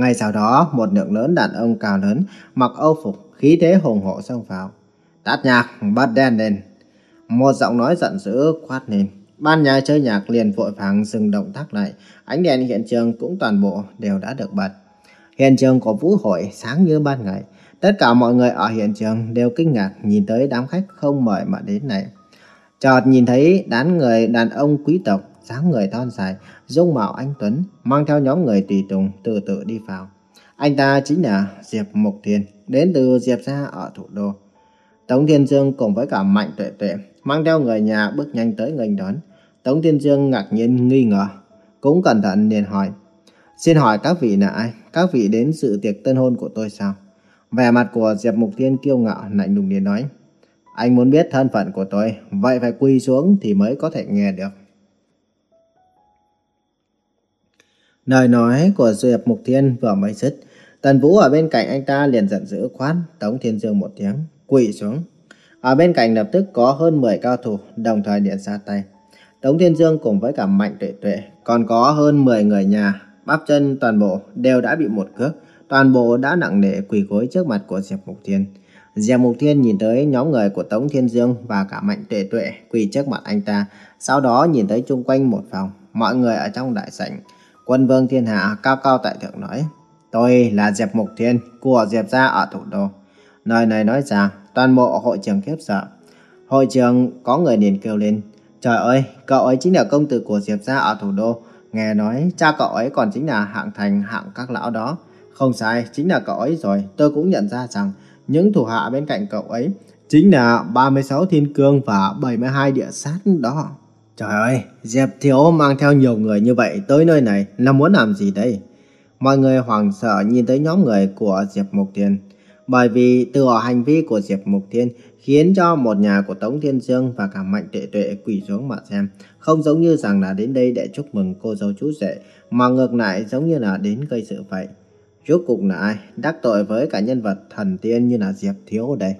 Ngay sau đó, một lượng lớn đàn ông cao lớn, mặc âu phục, khí thế hùng hộ xông vào. Tắt nhạc, bắt đèn lên. Một giọng nói giận dữ quát lên. Ban nhà chơi nhạc liền vội vàng dừng động tác lại. Ánh đèn hiện trường cũng toàn bộ đều đã được bật. Hiện trường của vũ hội sáng như ban ngày. Tất cả mọi người ở hiện trường đều kinh ngạc nhìn tới đám khách không mời mà đến này. Chợt nhìn thấy đám người đàn ông quý tộc, dáng người thon dài, dung mạo anh Tuấn, mang theo nhóm người tùy tùng từ từ đi vào. Anh ta chính là Diệp Mục Thiên, đến từ Diệp gia ở thủ đô. Tống Thiên Dương cùng với cả Mạnh Tuệ Tuệ mang theo người nhà bước nhanh tới nghênh đón. Tống Thiên Dương ngạc nhiên nghi ngờ, cũng cẩn thận liền hỏi. Xin hỏi các vị là ai? Các vị đến sự tiệc tân hôn của tôi sao? Vẻ mặt của Diệp Mục Thiên kiêu ngạo lạnh lùng liền nói. Anh muốn biết thân phận của tôi, vậy phải quỳ xuống thì mới có thể nghe được. Lời nói của Diệp Mục Thiên vừa mới dứt, Tần Vũ ở bên cạnh anh ta liền giận dữ quát Tống Thiên Dương một tiếng, quỳ xuống. Ở bên cạnh lập tức có hơn 10 cao thủ đồng thời điện ra tay. Tống Thiên Dương cùng với cả Mạnh Tuệ Tuệ còn có hơn 10 người nhà, bắp chân toàn bộ đều đã bị một cước, toàn bộ đã nặng nề quỳ gối trước mặt của Diệp Mục Thiên. Diệp Mục Thiên nhìn tới nhóm người của Tống Thiên Dương và cả Mạnh Tuệ Tuệ quỳ trước mặt anh ta, sau đó nhìn tới chung quanh một phòng, mọi người ở trong đại sảnh. Quân vương thiên hạ cao cao tại thượng nói, tôi là Diệp Mục Thiên của Diệp gia ở thủ đô. Nơi này nói rằng toàn bộ hội trường khiếp sợ. Hội trường có người liền kêu lên, trời ơi, cậu ấy chính là công tử của Diệp gia ở thủ đô. Nghe nói cha cậu ấy còn chính là hạng thành hạng các lão đó. Không sai, chính là cậu ấy rồi. Tôi cũng nhận ra rằng những thủ hạ bên cạnh cậu ấy chính là 36 thiên cương và 72 địa sát đó. Trời ơi, Diệp Thiếu mang theo nhiều người như vậy tới nơi này là muốn làm gì đây? Mọi người hoảng sợ nhìn tới nhóm người của Diệp Mục Thiên. Bởi vì từ hành vi của Diệp Mục Thiên khiến cho một nhà của Tống Thiên Dương và cả Mạnh Tuệ Tuệ quỳ xuống mà xem. Không giống như rằng là đến đây để chúc mừng cô dâu chú rể, mà ngược lại giống như là đến gây sự vậy. Rốt cục là ai đắc tội với cả nhân vật thần tiên như là Diệp Thiếu ở đây?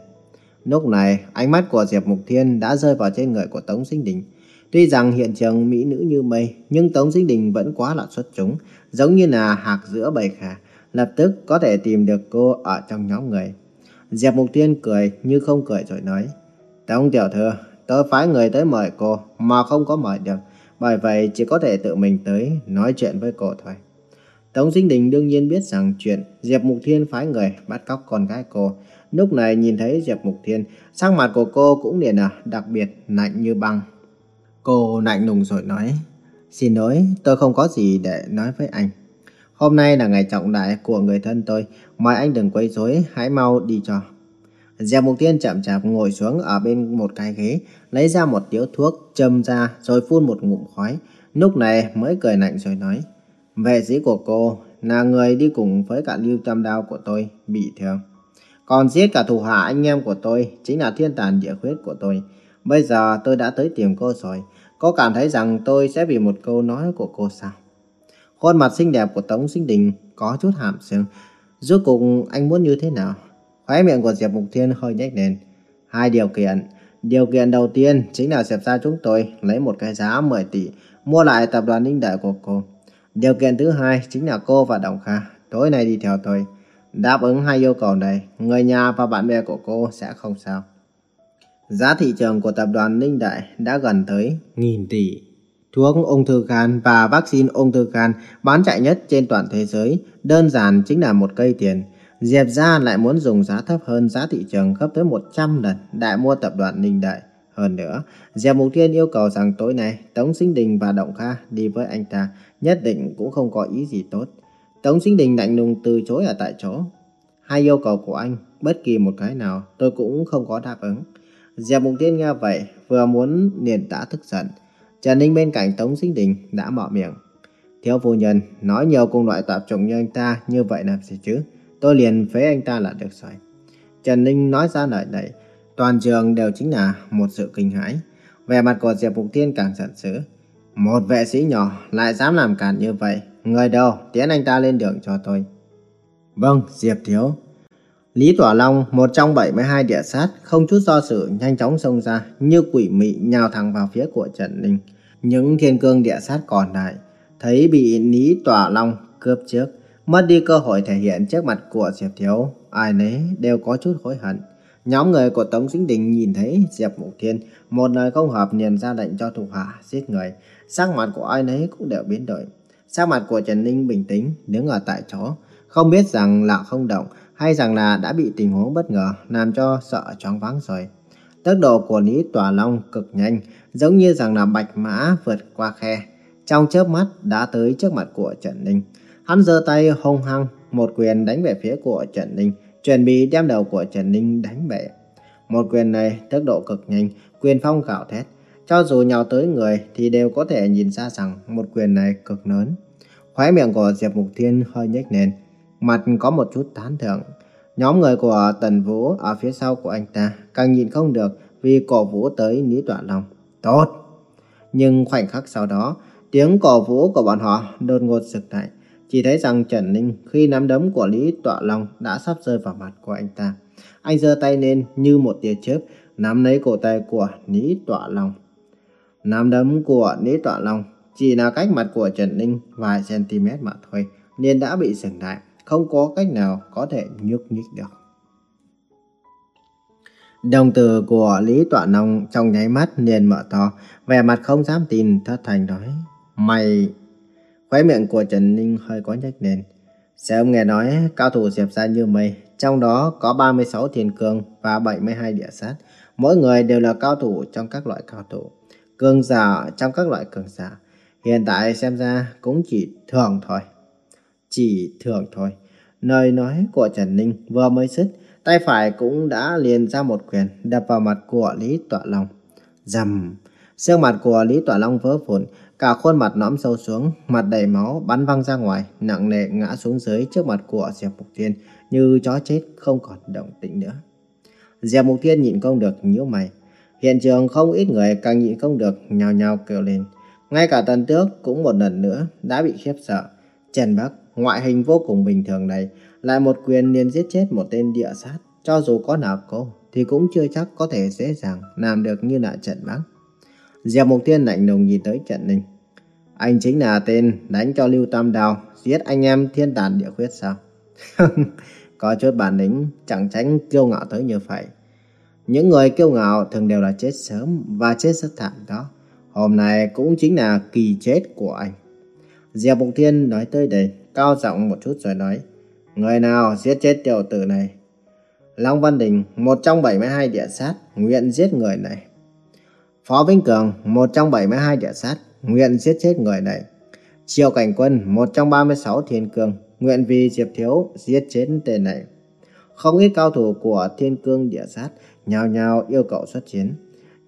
Lúc này, ánh mắt của Diệp Mục Thiên đã rơi vào trên người của Tống Sinh Đình. Tuy rằng hiện trường mỹ nữ như mây, nhưng Tống Dinh Đình vẫn quá là xuất chúng, giống như là hạc giữa bầy khả, lập tức có thể tìm được cô ở trong nhóm người. Diệp Mục Thiên cười như không cười rồi nói, Tống Tiểu Thư, tôi phái người tới mời cô mà không có mời được, bởi vậy chỉ có thể tự mình tới nói chuyện với cô thôi. Tống Dinh Đình đương nhiên biết rằng chuyện Diệp Mục Thiên phái người bắt cóc con gái cô. Lúc này nhìn thấy Diệp Mục Thiên, sắc mặt của cô cũng liền là đặc biệt lạnh như băng. Cô lạnh lùng rồi nói, Xin lỗi, tôi không có gì để nói với anh. Hôm nay là ngày trọng đại của người thân tôi, mời anh đừng quấy rối, hãy mau đi cho. Diệp Mục Thiên chậm chạp ngồi xuống ở bên một cái ghế, lấy ra một điếu thuốc, châm ra rồi phun một ngụm khói. Lúc này mới cười lạnh rồi nói, Vệ sĩ của cô là người đi cùng với cả lưu tam đao của tôi bị thương. Còn giết cả thủ hạ anh em của tôi chính là thiên tàn địa khuyết của tôi. Bây giờ tôi đã tới tìm cô rồi. Cô cảm thấy rằng tôi sẽ vì một câu nói của cô sao? Khuôn mặt xinh đẹp của Tống Sinh Đình có chút hàm sương. Rốt cùng anh muốn như thế nào? Khóe miệng của Diệp Mục Thiên hơi nhếch lên. Hai điều kiện. Điều kiện đầu tiên chính là Diệp gia chúng tôi lấy một cái giá 10 tỷ mua lại tập đoàn Ninh Đại của cô. Điều kiện thứ hai chính là cô và Đồng Kha tối nay đi theo tôi. Đáp ứng hai yêu cầu này, người nhà và bạn bè của cô sẽ không sao. Giá thị trường của tập đoàn Ninh Đại đã gần tới nghìn tỷ. Thuốc ung thư gan và vaccine ung thư gan bán chạy nhất trên toàn thế giới, đơn giản chính là một cây tiền. Diệp gia lại muốn dùng giá thấp hơn giá thị trường gấp tới 100 lần đại mua tập đoàn Ninh Đại. Hơn nữa, Diệp Mục Thiên yêu cầu rằng tối nay Tống Sinh Đình và Động Kha đi với anh ta nhất định cũng không có ý gì tốt. Tống Sinh Đình lạnh lùng từ chối ở tại chỗ. Hai yêu cầu của anh, bất kỳ một cái nào tôi cũng không có đáp ứng. Diệp Mục Thiên nghe vậy, vừa muốn liền đã tức giận. Trần Ninh bên cạnh Tống Sinh Đình đã mở miệng. Thiếu phu nhân, nói nhiều cùng loại tạp chủng như anh ta như vậy làm gì chứ? Tôi liền phế anh ta là được rồi. Trần Ninh nói ra lời này, toàn trường đều chính là một sự kinh hãi. Vẻ mặt của Diệp Mục Thiên càng giận dữ. Một vệ sĩ nhỏ lại dám làm cản như vậy. Người đâu, tiến anh ta lên đường cho tôi. Vâng, Diệp Thiếu. Lý Tỏa Long, một trong 72 địa sát, không chút do sự nhanh chóng xông ra, như quỷ mị nhào thẳng vào phía của Trần Ninh. Những thiên cương địa sát còn lại, thấy bị Lý Tỏa Long cướp trước, mất đi cơ hội thể hiện trước mặt của Diệp Thiếu, ai nấy đều có chút hối hận. Nhóm người của Tống Dính Đình nhìn thấy Diệp Mục Thiên, một lời không hợp liền ra lệnh cho thủ hạ giết người, sắc mặt của ai nấy cũng đều biến đổi. Sắc mặt của Trần Ninh bình tĩnh, đứng ở tại chỗ, không biết rằng là không động hay rằng là đã bị tình huống bất ngờ làm cho sợ choáng váng rồi. Tốc độ của Lý Tỏa Long cực nhanh, giống như rằng là bạch mã vượt qua khe. Trong chớp mắt đã tới trước mặt của Trần Ninh. Hắn giơ tay hung hăng, một quyền đánh về phía của Trần Ninh, chuẩn bị đem đầu của Trần Ninh đánh bể. Một quyền này tốc độ cực nhanh, quyền phong gạo thét. Cho dù nhào tới người thì đều có thể nhìn ra rằng một quyền này cực lớn. Khóe miệng của Diệp Mục Thiên hơi nhếch lên, mặt có một chút tán thưởng. Nhóm người của Tần Vũ ở phía sau của anh ta càng nhìn không được vì cổ vũ tới Lý Tọa Long. Tốt! Nhưng khoảnh khắc sau đó, tiếng cổ vũ của bọn họ đột ngột sực lại. Chỉ thấy rằng Trần Ninh khi nắm đấm của Lý Tọa Long đã sắp rơi vào mặt của anh ta. Anh giơ tay lên như một tia chớp nắm lấy cổ tay của Lý Tọa Long. Nắm đấm của Lý Tọa Long chỉ là cách mặt của Trần Ninh vài cm mà thôi, nên đã bị dừng lại, không có cách nào có thể nhúc nhích được. Đồng tử của Lý Tọa Nông trong nháy mắt liền mở to, vẻ mặt không dám tin thất thành nói. Mày... Khóe miệng của Trần Ninh hơi có nhếch lên. Sớm nghe nói cao thủ diệp ra như mây, trong đó có 36 thiên cương và 72 địa sát. Mỗi người đều là cao thủ trong các loại cao thủ. Cường giả trong các loại cường giả. Hiện tại xem ra cũng chỉ thường thôi. Chỉ thường thôi. Lời nói của Trần Ninh vừa mới dứt, tay phải cũng đã liền ra một quyền đập vào mặt của Lý Tọa Long. Dầm! Xương mặt của Lý Tọa Long vỡ vụn, cả khuôn mặt nõm sâu xuống, mặt đầy máu bắn văng ra ngoài, nặng nề ngã xuống dưới trước mặt của Diệp Mục Thiên như chó chết không còn động tĩnh nữa. Diệp Mục Thiên nhịn không được nhíu mày. Hiện trường không ít người càng nhịn không được nhào nhào kêu lên. Ngay cả Tần Tước cũng một lần nữa đã bị khiếp sợ. Trần Bắc, ngoại hình vô cùng bình thường này, lại một quyền liền giết chết một tên địa sát. Cho dù có nào cô, thì cũng chưa chắc có thể dễ dàng làm được như là trận Bắc. Diệp Mục Thiên lạnh lùng nhìn tới trận Ninh. Anh chính là tên đánh cho Lưu Tam Đào, giết anh em thiên tàn địa khuyết sao? có chút bản lĩnh, chẳng tránh kiêu ngạo tới như vậy. Những người kiêu ngạo thường đều là chết sớm và chết rất thảm đó. Hôm nay cũng chính là kỳ chết của anh. Diệp Mục Thiên nói tới đây, cao giọng một chút rồi nói. Người nào giết chết tiểu tử này? Long Văn Đình, một trong 72 địa sát, nguyện giết người này. Phó Vĩnh Cường, một trong 72 địa sát, nguyện giết chết người này. Triệu Cảnh Quân, một trong 36 thiên cương, nguyện vì Diệp Thiếu giết chết tên này. Không ít cao thủ của thiên cương địa sát nhào nhào yêu cầu xuất chiến.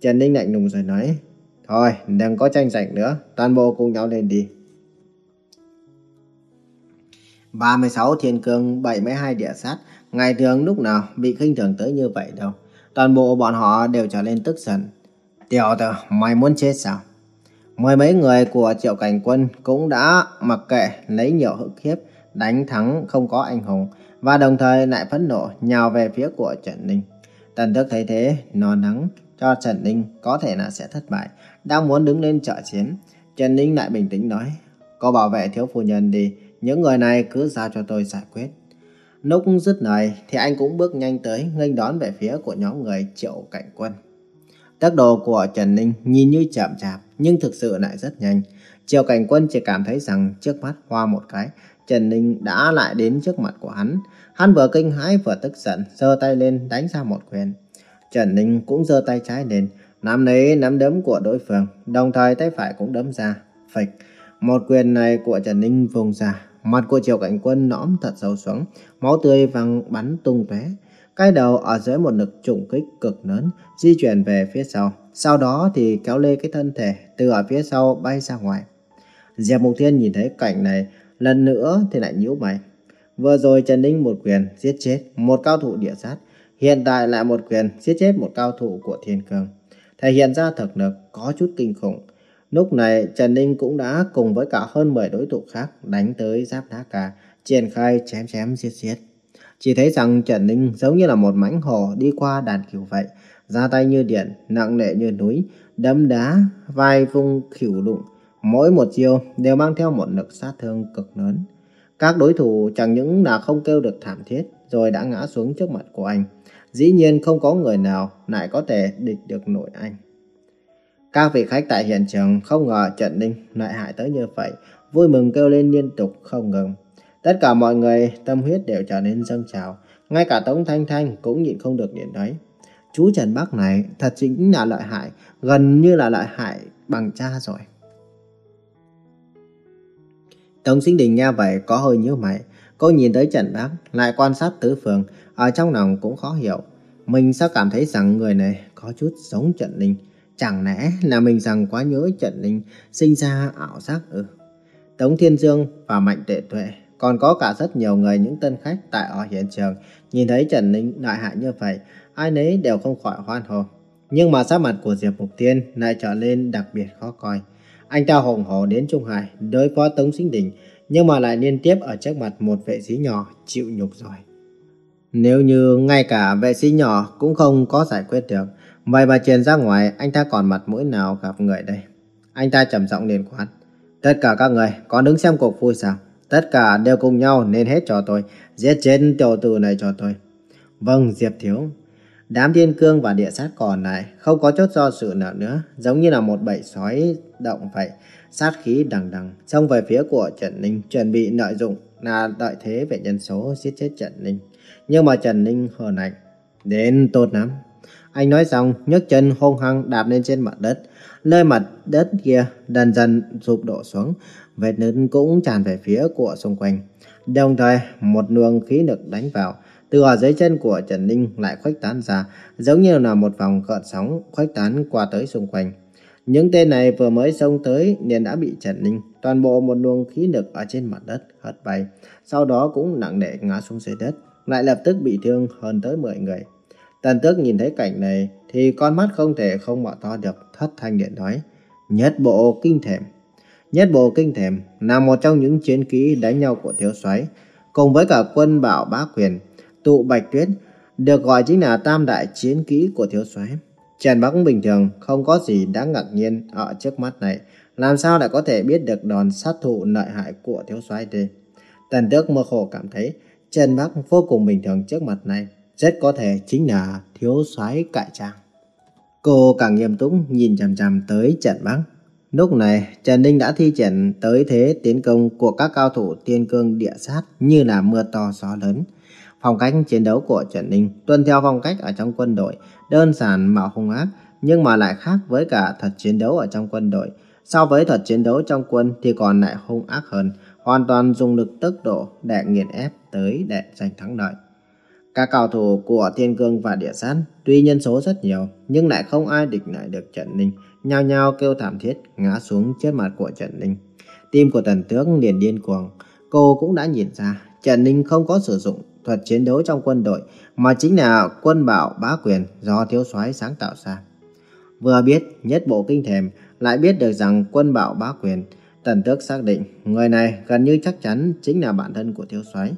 Trần Ninh lạnh lùng rồi nói, Thôi, đừng có tranh giành nữa, toàn bộ cùng nhau lên đi. 36 thiên cương, 72 địa sát, ngày thường lúc nào bị khinh thường tới như vậy đâu. Toàn bộ bọn họ đều trở lên tức giận. Tiểu tử, mày muốn chết sao? Mười mấy người của triệu cảnh quân cũng đã mặc kệ lấy nhiều hữu khiếp, đánh thắng không có anh hùng, và đồng thời lại phẫn nộ nhào về phía của Trần Ninh. Tần Đức thấy thế, nó nắng cho Trần Ninh có thể là sẽ thất bại, đang muốn đứng lên trợ chiến. Trần Ninh lại bình tĩnh nói, có bảo vệ thiếu phu nhân đi, những người này cứ giao cho tôi giải quyết. Lúc dứt lời thì anh cũng bước nhanh tới nghênh đón về phía của nhóm người triệu cảnh quân. Tốc độ của Trần Ninh nhìn như chậm chạp nhưng thực sự lại rất nhanh. Triệu cảnh quân chỉ cảm thấy rằng trước mắt hoa một cái, Trần Ninh đã lại đến trước mặt của hắn. Hắn vừa kinh hãi vừa tức giận, giơ tay lên đánh ra một quyền. Trần Ninh cũng giơ tay trái lên, nắm lấy nắm đấm của đối phương, đồng thời tay phải cũng đấm ra. Phịch, một quyền này của Trần Ninh vùng ra, mặt của triệu Cảnh Quân nõm thật sâu xuống, máu tươi văng bắn tung tóe. Cái đầu ở dưới một lực trùng kích cực lớn, di chuyển về phía sau. Sau đó thì kéo lê cái thân thể từ ở phía sau bay ra ngoài. Diệp Mục Thiên nhìn thấy cảnh này, lần nữa thì lại nhíu mày. Vừa rồi Trần Ninh một quyền giết chết một cao thủ địa sát, hiện tại lại một quyền giết chết một cao thủ của thiên cường. Thể hiện ra thực lực có chút kinh khủng. Lúc này Trần Ninh cũng đã cùng với cả hơn 10 đối thủ khác đánh tới giáp đá cà, triển khai chém chém giết giết. Chỉ thấy rằng Trần Ninh giống như là một mãnh hổ đi qua đàn cừu vậy, ra tay như điện, nặng nề như núi, đấm đá, vai vung khỉu đụng. Mỗi một chiêu đều mang theo một lực sát thương cực lớn. Các đối thủ chẳng những là không kêu được thảm thiết rồi đã ngã xuống trước mặt của anh. Dĩ nhiên không có người nào lại có thể địch được nổi anh. Các vị khách tại hiện trường không ngờ Trần Ninh lại hại tới như vậy, vui mừng kêu lên liên tục không ngừng. Tất cả mọi người tâm huyết đều trở nên dâng trào, ngay cả Tống Thanh Thanh cũng nhịn không được điện đấy. Chú Trần Bắc này thật chính là lợi hại, gần như là lợi hại bằng cha rồi. Tống Sinh Đình nghe vậy có hơi nhíu mày. Cô nhìn tới Trần Bắc, lại quan sát tứ phương, ở trong lòng cũng khó hiểu. Mình sao cảm thấy rằng người này có chút giống Trần Ninh. Chẳng lẽ là mình rằng quá nhớ Trần Ninh sinh ra ảo giác ư? Tống Thiên Dương và Mạnh Tệ Tuệ còn có cả rất nhiều người những tân khách tại ở hiện trường nhìn thấy Trần Ninh đại hại như vậy, ai nấy đều không khỏi hoan hô. Nhưng mà sắc mặt của Diệp Mục Thiên lại trở lên đặc biệt khó coi. Anh ta hùng hổ đến Trung Hải đối phó Tống Sinh Đình, nhưng mà lại liên tiếp ở trước mặt một vệ sĩ nhỏ chịu nhục rồi. Nếu như ngay cả vệ sĩ nhỏ cũng không có giải quyết được, vậy mà truyền ra ngoài anh ta còn mặt mũi nào gặp người đây? Anh ta trầm giọng liền quát. Tất cả các người có đứng xem cuộc vui sao? Tất cả đều cùng nhau nên hết cho tôi, giết chết tiểu tử này cho tôi. Vâng, Diệp Thiếu. Đám thiên cương và địa sát còn lại không có chút do sự nào nữa, giống như là một bầy sói động vậy. Sát khí đằng đằng, xông về phía của Trần Ninh, chuẩn bị lợi dụng là đợi thế về nhân số giết chết Trần Ninh. Nhưng mà Trần Ninh hờn ảnh, đến tốt lắm. Anh nói xong, nhấc chân hung hăng đạp lên trên mặt đất. Nơi mặt đất kia dần dần sụp đổ xuống, vết nứt cũng tràn về phía của xung quanh. Đồng thời, một luồng khí lực đánh vào, từ ở dưới chân của Trần Ninh lại khuếch tán ra, giống như là một vòng gợn sóng khuếch tán qua tới xung quanh. Những tên này vừa mới xông tới liền đã bị Trần Ninh, toàn bộ một luồng khí lực ở trên mặt đất hất bay, sau đó cũng nặng nề ngã xuống dưới đất, lại lập tức bị thương hơn tới 10 người. Tần tước nhìn thấy cảnh này thì con mắt không thể không mở to được thất thanh điện nói. Nhất bộ kinh thềm. Nhất bộ kinh thềm là một trong những chiến kỹ đánh nhau của thiếu soái cùng với cả quân bảo bá quyền, tụ bạch tuyết, được gọi chính là tam đại chiến kỹ của thiếu soái. Trần Bắc bình thường không có gì đáng ngạc nhiên ở trước mắt này, làm sao lại có thể biết được đòn sát thủ lợi hại của thiếu soái đây. Tần tước mơ hồ cảm thấy Trần Bắc vô cùng bình thường trước mặt này rất có thể chính là thiếu soái cại trang. Cô càng nghiêm túc nhìn chằm chằm tới trận băng. Lúc này, Trần Ninh đã thi triển tới thế tiến công của các cao thủ tiên cương địa sát như là mưa to gió lớn. Phong cách chiến đấu của Trần Ninh tuân theo phong cách ở trong quân đội, đơn giản mà hung ác, nhưng mà lại khác với cả thuật chiến đấu ở trong quân đội. So với thuật chiến đấu trong quân thì còn lại hung ác hơn, hoàn toàn dùng lực tốc độ để nghiền ép tới để giành thắng lợi. Các cao thủ của Thiên Cương và Địa Sát tuy nhân số rất nhiều nhưng lại không ai địch lại được Trần Ninh, nhao nhao kêu thảm thiết ngã xuống trước mặt của Trần Ninh. Tim của Tần tướng liền điên cuồng, cô cũng đã nhìn ra Trần Ninh không có sử dụng thuật chiến đấu trong quân đội mà chính là quân bảo bá quyền do thiếu soái sáng tạo ra. Vừa biết nhất bộ kinh thềm lại biết được rằng quân bảo bá quyền, Tần Tước xác định người này gần như chắc chắn chính là bản thân của thiếu soái.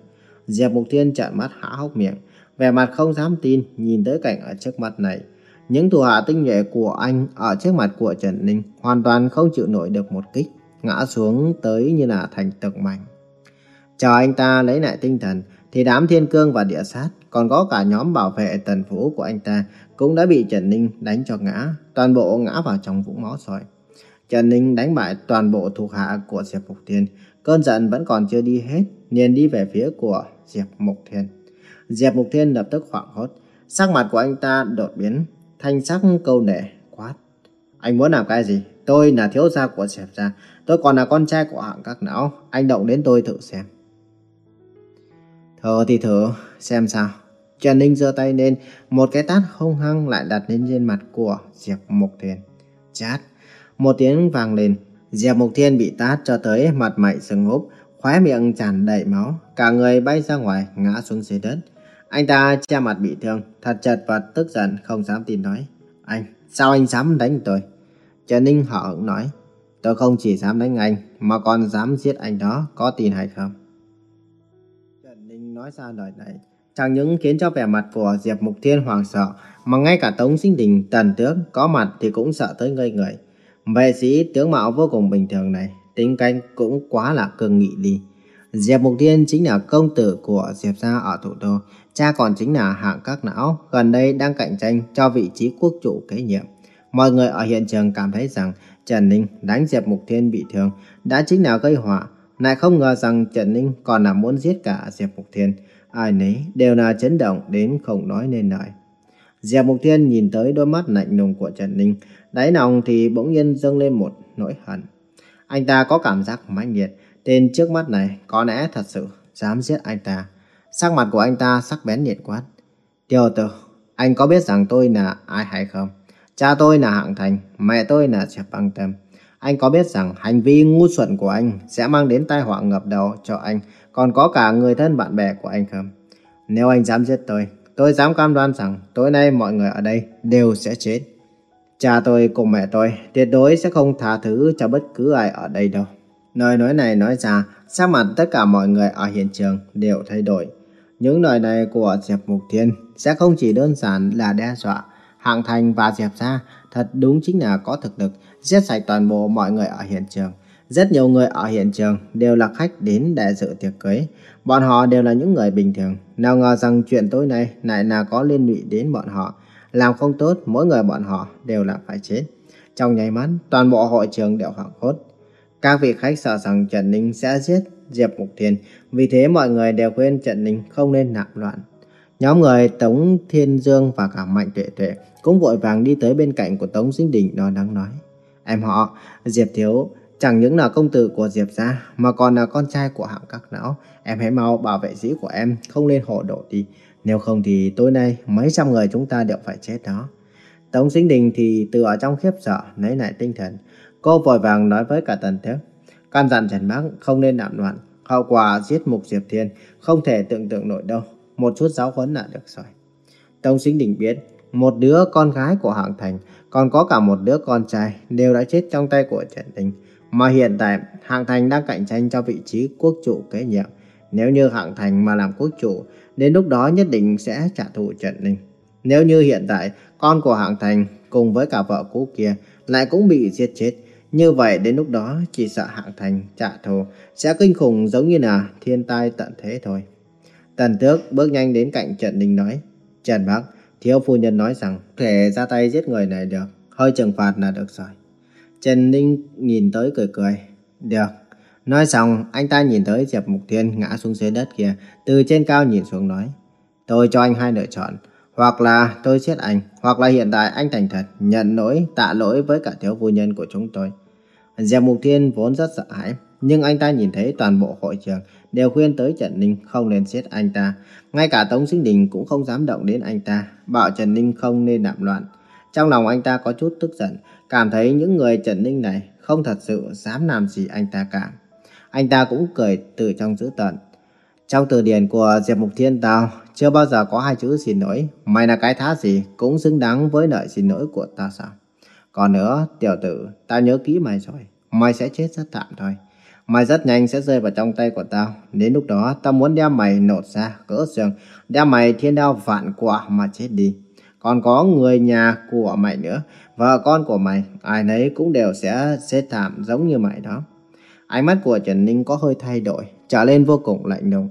Diệp Mục Thiên trợn mắt há hốc miệng, vẻ mặt không dám tin nhìn tới cảnh ở trước mặt này. Những thủ hạ tinh nhuệ của anh ở trước mặt của Trần Ninh hoàn toàn không chịu nổi được một kích, ngã xuống tới như là thành tượng mảnh. Chờ anh ta lấy lại tinh thần, thì đám thiên cương và địa sát, còn có cả nhóm bảo vệ tần phủ của anh ta cũng đã bị Trần Ninh đánh cho ngã, toàn bộ ngã vào trong vũng máu sỏi. Trần Ninh đánh bại toàn bộ thuộc hạ của Diệp Mục Thiên, cơn giận vẫn còn chưa đi hết, liền đi về phía của Diệp Mục Thiên. Diệp Mục Thiên lập tức hoảng hốt, sắc mặt của anh ta đột biến, thanh sắc câu nệ, quát. Anh muốn làm cái gì? Tôi là thiếu gia của Diệp gia, tôi còn là con trai của hạng các não, anh động đến tôi thử xem. Thử thì thử, xem sao. Trần Ninh giơ tay lên, một cái tát hung hăng lại đặt lên trên mặt của Diệp Mục Thiên. Chát, một tiếng vang lên, Diệp Mục Thiên bị tát cho tới mặt mày sưng húp, khóe miệng tràn đầy máu, cả người bay ra ngoài, ngã xuống dưới đất. Anh ta che mặt bị thương, thật chật vật, tức giận, không dám tin nói. Anh, sao anh dám đánh tôi? Trần Ninh hở hững nói, tôi không chỉ dám đánh anh, mà còn dám giết anh đó, có tin hay không? Trần Ninh nói ra lời này, chẳng những khiến cho vẻ mặt của Diệp Mục Thiên hoàng sợ, mà ngay cả Tống Sinh Đình, Tần Tước có mặt thì cũng sợ tới ngây người. Vệ sĩ tướng mạo vô cùng bình thường này, tính cách cũng quá là cường nghị đi. Diệp Mục Thiên chính là công tử của Diệp gia ở thủ đô, cha còn chính là hạng các não, gần đây đang cạnh tranh cho vị trí quốc chủ kế nhiệm. Mọi người ở hiện trường cảm thấy rằng Trần Ninh đánh Diệp Mục Thiên bị thương đã chính là gây họa, lại không ngờ rằng Trần Ninh còn là muốn giết cả Diệp Mục Thiên. Ai nấy đều là chấn động đến không nói nên lời. Diệp Mục Thiên nhìn tới đôi mắt lạnh lùng của Trần Ninh, đáy lòng thì bỗng nhiên dâng lên một nỗi hận. Anh ta có cảm giác mãnh liệt, tên trước mắt này có lẽ thật sự dám giết anh ta. Sắc mặt của anh ta sắc bén nhiệt quát. Tiểu tử, anh có biết rằng tôi là ai hay không? Cha tôi là Hạng Thành, mẹ tôi là Diệp Băng Tâm. Anh có biết rằng hành vi ngu xuẩn của anh sẽ mang đến tai họa ngập đầu cho anh, còn có cả người thân bạn bè của anh không? Nếu anh dám giết tôi, tôi dám cam đoan rằng tối nay mọi người ở đây đều sẽ chết. Cha tôi cùng mẹ tôi tuyệt đối sẽ không tha thứ cho bất cứ ai ở đây đâu. Lời nói này nói ra, sắc mặt tất cả mọi người ở hiện trường đều thay đổi. Những lời này của Diệp Mục Thiên sẽ không chỉ đơn giản là đe dọa. Hạng Thành và Diệp Gia thật đúng chính là có thực lực giết sạch toàn bộ mọi người ở hiện trường. Rất nhiều người ở hiện trường đều là khách đến để dự tiệc cưới. Bọn họ đều là những người bình thường. Nào ngờ rằng chuyện tối nay lại là có liên lụy đến bọn họ. Làm không tốt, mỗi người bọn họ đều là phải chết. Trong nháy mắt, toàn bộ hội trường đều hoảng hốt. Các vị khách sợ rằng Trần Ninh sẽ giết Diệp Mục Thiên, vì thế mọi người đều khuyên Trần Ninh không nên nạp loạn. Nhóm người Tống Thiên Dương và cả Mạnh Tuệ Tuệ cũng vội vàng đi tới bên cạnh của Tống Sinh Đình nói đáng nói. Em họ, Diệp Thiếu, chẳng những là công tử của Diệp gia mà còn là con trai của hạng các lão. Em hãy mau bảo vệ dĩ của em, không nên hộ độ đi. Nếu không thì tối nay mấy trăm người chúng ta đều phải chết đó. Tống Sinh Đình thì từ ở trong khiếp sợ lấy lại tinh thần. Cô vội vàng nói với cả Tần Thiếu. Căn dặn Trần Bắc không nên nạm loạn. Hậu quả giết mục Diệp Thiên không thể tưởng tượng nổi đâu. Một chút giáo huấn là được rồi. tông Sinh Đình biết một đứa con gái của Hạng Thành còn có cả một đứa con trai đều đã chết trong tay của Trần Đình. Mà hiện tại Hạng Thành đang cạnh tranh cho vị trí quốc chủ kế nhiệm. Nếu như Hạng Thành mà làm quốc chủ, đến lúc đó nhất định sẽ trả thù Trần Ninh. Nếu như hiện tại con của Hạng Thành cùng với cả vợ cũ kia lại cũng bị giết chết, như vậy đến lúc đó chỉ sợ Hạng Thành trả thù sẽ kinh khủng giống như là thiên tai tận thế thôi. Tần Tước bước nhanh đến cạnh Trần Ninh nói, Trần Bắc, thiếu phu nhân nói rằng thể ra tay giết người này được, hơi trừng phạt là được rồi. Trần Ninh nhìn tới cười cười, được. Nói xong, anh ta nhìn tới Diệp Mục Thiên ngã xuống dưới đất kia, từ trên cao nhìn xuống nói, tôi cho anh hai lựa chọn. Hoặc là tôi giết anh, hoặc là hiện tại anh thành thật, nhận lỗi, tạ lỗi với cả thiếu phu nhân của chúng tôi. Diệp Mục Thiên vốn rất sợ hãi, nhưng anh ta nhìn thấy toàn bộ hội trường đều khuyên tới Trần Ninh không nên giết anh ta. Ngay cả Tống Sinh Đình cũng không dám động đến anh ta, bảo Trần Ninh không nên nạm loạn. Trong lòng anh ta có chút tức giận, cảm thấy những người Trần Ninh này không thật sự dám làm gì anh ta cả. Anh ta cũng cười từ trong dữ tận. Trong từ điển của Diệp Mục Thiên tao chưa bao giờ có hai chữ xin lỗi. Mày là cái thá gì cũng xứng đáng với nợ xin lỗi của tao sao? Còn nữa, tiểu tử, tao nhớ kỹ mày rồi. Mày sẽ chết rất thảm thôi. Mày rất nhanh sẽ rơi vào trong tay của tao. Đến lúc đó, tao muốn đem mày nột ra, cỡ xương, đem mày thiên đao vạn quả mà chết đi. Còn có người nhà của mày nữa, vợ con của mày, ai nấy cũng đều sẽ chết thảm giống như mày đó. Ánh mắt của Trần Ninh có hơi thay đổi, trở lên vô cùng lạnh lùng.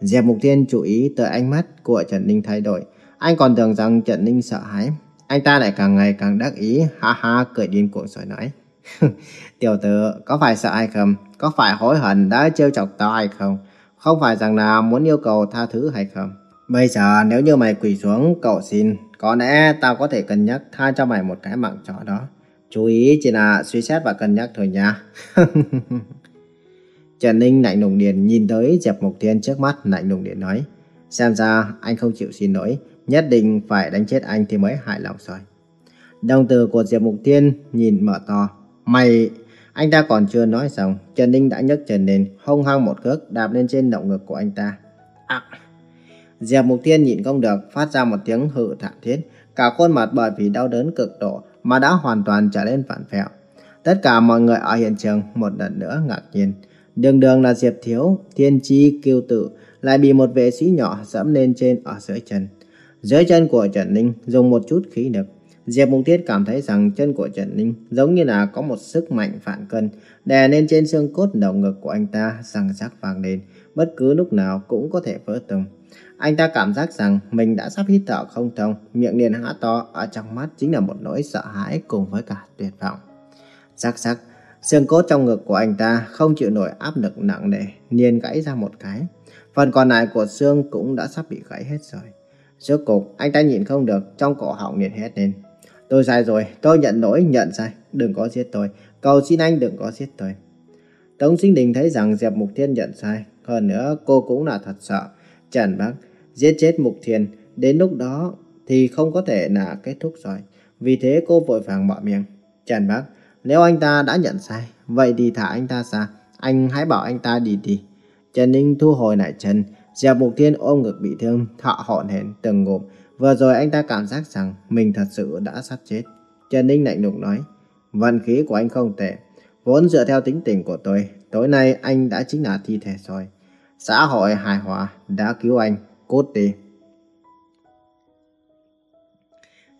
Diệp Mục Thiên chú ý tới ánh mắt của Trần Ninh thay đổi. Anh còn tưởng rằng Trần Ninh sợ hãi. Anh ta lại càng ngày càng đắc ý, ha ha cười điên cuồng rồi nói. Tiểu tử, có phải sợ ai không? Có phải hối hận đã trêu chọc tao hay không? Không phải rằng là muốn yêu cầu tha thứ hay không? Bây giờ nếu như mày quỳ xuống cầu xin, có lẽ tao có thể cân nhắc tha cho mày một cái mạng chó đó. Chú ý chỉ là suy xét và cân nhắc thôi nha. Trần Ninh lạnh lùng điền nhìn tới Diệp Mộc Thiên trước mắt lạnh lùng điền nói. Xem ra anh không chịu xin lỗi, nhất định phải đánh chết anh thì mới hại lòng rồi. Đồng tử của Diệp Mục Thiên nhìn mở to. Mày... Anh ta còn chưa nói xong, Trần Ninh đã nhấc chân lên, hung hăng một cước đạp lên trên động ngực của anh ta. À. Diệp Mục Thiên nhịn không được, phát ra một tiếng hự thảm thiết. Cả khuôn mặt bởi vì đau đớn cực độ mà đã hoàn toàn trở lên phản phẹo. Tất cả mọi người ở hiện trường một lần nữa ngạc nhiên. Đường đường là Diệp Thiếu, thiên chi kiêu tự, lại bị một vệ sĩ nhỏ dẫm lên trên ở dưới chân. Dưới chân của Trần Ninh dùng một chút khí lực. Diệp Mục Thiết cảm thấy rằng chân của Trần Ninh giống như là có một sức mạnh phản cân đè lên trên xương cốt đầu ngực của anh ta răng rắc vàng lên, bất cứ lúc nào cũng có thể vỡ tung. Anh ta cảm giác rằng mình đã sắp hít thở không thông, miệng liền há to ở trong mắt chính là một nỗi sợ hãi cùng với cả tuyệt vọng. Rắc rắc, xương cốt trong ngực của anh ta không chịu nổi áp lực nặng nề, liền gãy ra một cái. Phần còn lại của xương cũng đã sắp bị gãy hết rồi. Rốt cục, anh ta nhịn không được, trong cổ họng liền hét lên. Tôi sai rồi, tôi nhận lỗi, nhận sai. Đừng có giết tôi, cầu xin anh đừng có giết tôi. Tống Sinh Đình thấy rằng Diệp Mục Thiên nhận sai. Hơn nữa, cô cũng là thật sợ. Trần Bắc giết chết Mục Thiên, đến lúc đó thì không có thể là kết thúc rồi. Vì thế cô vội vàng bỏ miệng. Trần Bắc, nếu anh ta đã nhận sai, vậy thì thả anh ta ra. Anh hãy bảo anh ta đi đi. Trần Ninh thu hồi lại chân, Diệp Mục Thiên ôm ngực bị thương, thọ hổn hển từng ngụm. Vừa rồi anh ta cảm giác rằng mình thật sự đã sắp chết. Trần Ninh lạnh lùng nói, vận khí của anh không tệ. Vốn dựa theo tính tình của tôi, tối nay anh đã chính là thi thể rồi. Xã hội hài hòa đã cứu anh, cốt đi.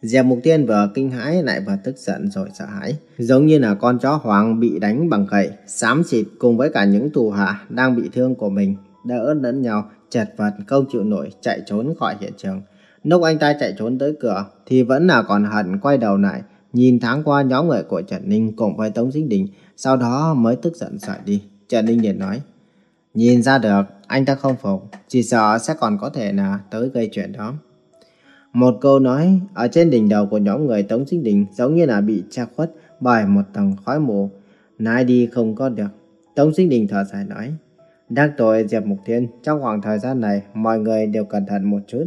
Diệp Mục Tiên vừa kinh hãi lại vừa tức giận rồi sợ hãi, giống như là con chó hoang bị đánh bằng gậy, xám xịt cùng với cả những tù hạ đang bị thương của mình, đỡ lẫn nhau, chật vật không chịu nổi chạy trốn khỏi hiện trường. Lúc anh ta chạy trốn tới cửa thì vẫn là còn hận quay đầu lại, nhìn thoáng qua nhóm người của Trần Ninh cùng với Tống Dính Đình, sau đó mới tức giận rời đi. Trần Ninh liền nói, nhìn ra được anh ta không phục, chỉ sợ sẽ còn có thể là tới gây chuyện đó. Một câu nói ở trên đỉnh đầu của nhóm người Tống Sinh Đình giống như là bị che khuất bởi một tầng khói mù. Nái đi không có được. Tống Sinh Đình thở dài nói. Đắc tội Diệp Mục Thiên, trong khoảng thời gian này mọi người đều cẩn thận một chút.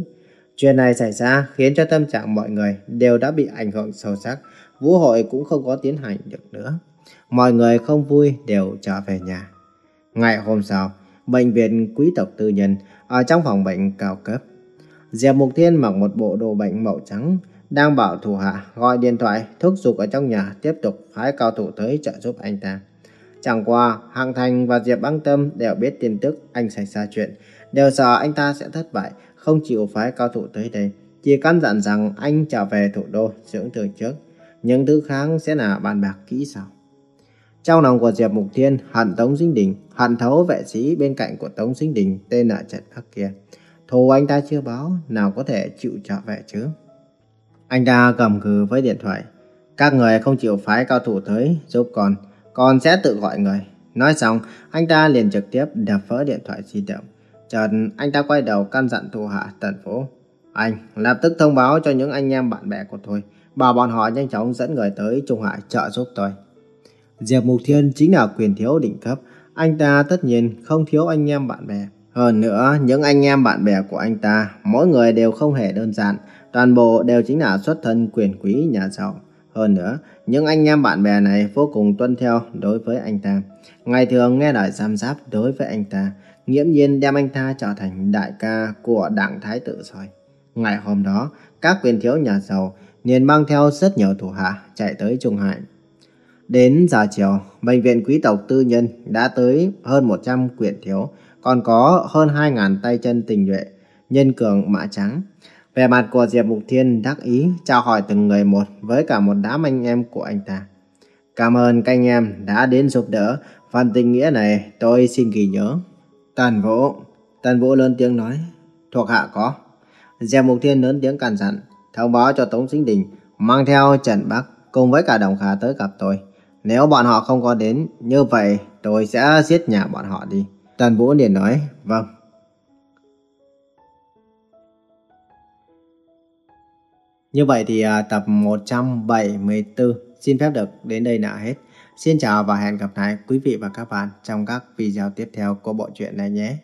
Chuyện này xảy ra khiến cho tâm trạng mọi người đều đã bị ảnh hưởng sâu sắc. Vũ hội cũng không có tiến hành được nữa. Mọi người không vui đều trở về nhà. Ngày hôm sau, bệnh viện quý tộc tư nhân ở trong phòng bệnh cao cấp. Diệp Mục Thiên mặc một bộ đồ bệnh màu trắng, đang bảo thủ hạ gọi điện thoại thúc giục ở trong nhà tiếp tục phái cao thủ tới trợ giúp anh ta. Chẳng qua, Hạng Thành và Diệp Băng Tâm đều biết tin tức anh xảy ra chuyện, đều sợ anh ta sẽ thất bại, không chịu phái cao thủ tới đây. Chỉ căn dặn rằng anh trở về thủ đô dưỡng thương trước, những thứ khác sẽ là bàn bạc kỹ sau. Trong lòng của Diệp Mục Thiên hận Tống Dinh Đình, hận thấu vệ sĩ bên cạnh của Tống Dinh Đình tên là Trần Bắc kia. Thù anh ta chưa báo, nào có thể chịu trở về chứ? Anh ta cầm cừ với điện thoại. Các người không chịu phái cao thủ tới giúp con, con sẽ tự gọi người. Nói xong, anh ta liền trực tiếp đập vỡ điện thoại di động. Chợt anh ta quay đầu căn dặn thủ hạ Tần Phố. Anh lập tức thông báo cho những anh em bạn bè của tôi, bảo bọn họ nhanh chóng dẫn người tới Trung Hải trợ giúp tôi. Diệp Mục Thiên chính là quyền thiếu đỉnh cấp, anh ta tất nhiên không thiếu anh em bạn bè. Hơn nữa, những anh em bạn bè của anh ta, mỗi người đều không hề đơn giản, toàn bộ đều chính là xuất thân quyền quý nhà giàu. Hơn nữa, những anh em bạn bè này vô cùng tuân theo đối với anh ta. Ngày thường nghe lời giam giáp đối với anh ta, nghiễm nhiên đem anh ta trở thành đại ca của đảng thái tử rồi. Ngày hôm đó, các quyền thiếu nhà giàu liền mang theo rất nhiều thủ hạ chạy tới Trung Hải. Đến giờ chiều, bệnh viện quý tộc tư nhân đã tới hơn 100 quyền thiếu, còn có hơn 2.000 tay chân tình nhuệ, nhân cường mã trắng. Về mặt của Diệp Mục Thiên đắc ý chào hỏi từng người một với cả một đám anh em của anh ta. Cảm ơn các anh em đã đến giúp đỡ, phần tình nghĩa này tôi xin ghi nhớ. Tần Vũ, Tần Vũ lớn tiếng nói, thuộc hạ có. Diệp Mục Thiên lớn tiếng cằn dặn, thông báo cho Tống Sinh Đình mang theo Trần Bắc cùng với cả Đồng Khả tới gặp tôi. Nếu bọn họ không có đến, như vậy tôi sẽ giết nhà bọn họ đi. Tần Vũ liền nói, vâng. Như vậy thì à, tập 174 xin phép được đến đây là hết. Xin chào và hẹn gặp lại quý vị và các bạn trong các video tiếp theo của bộ truyện này nhé.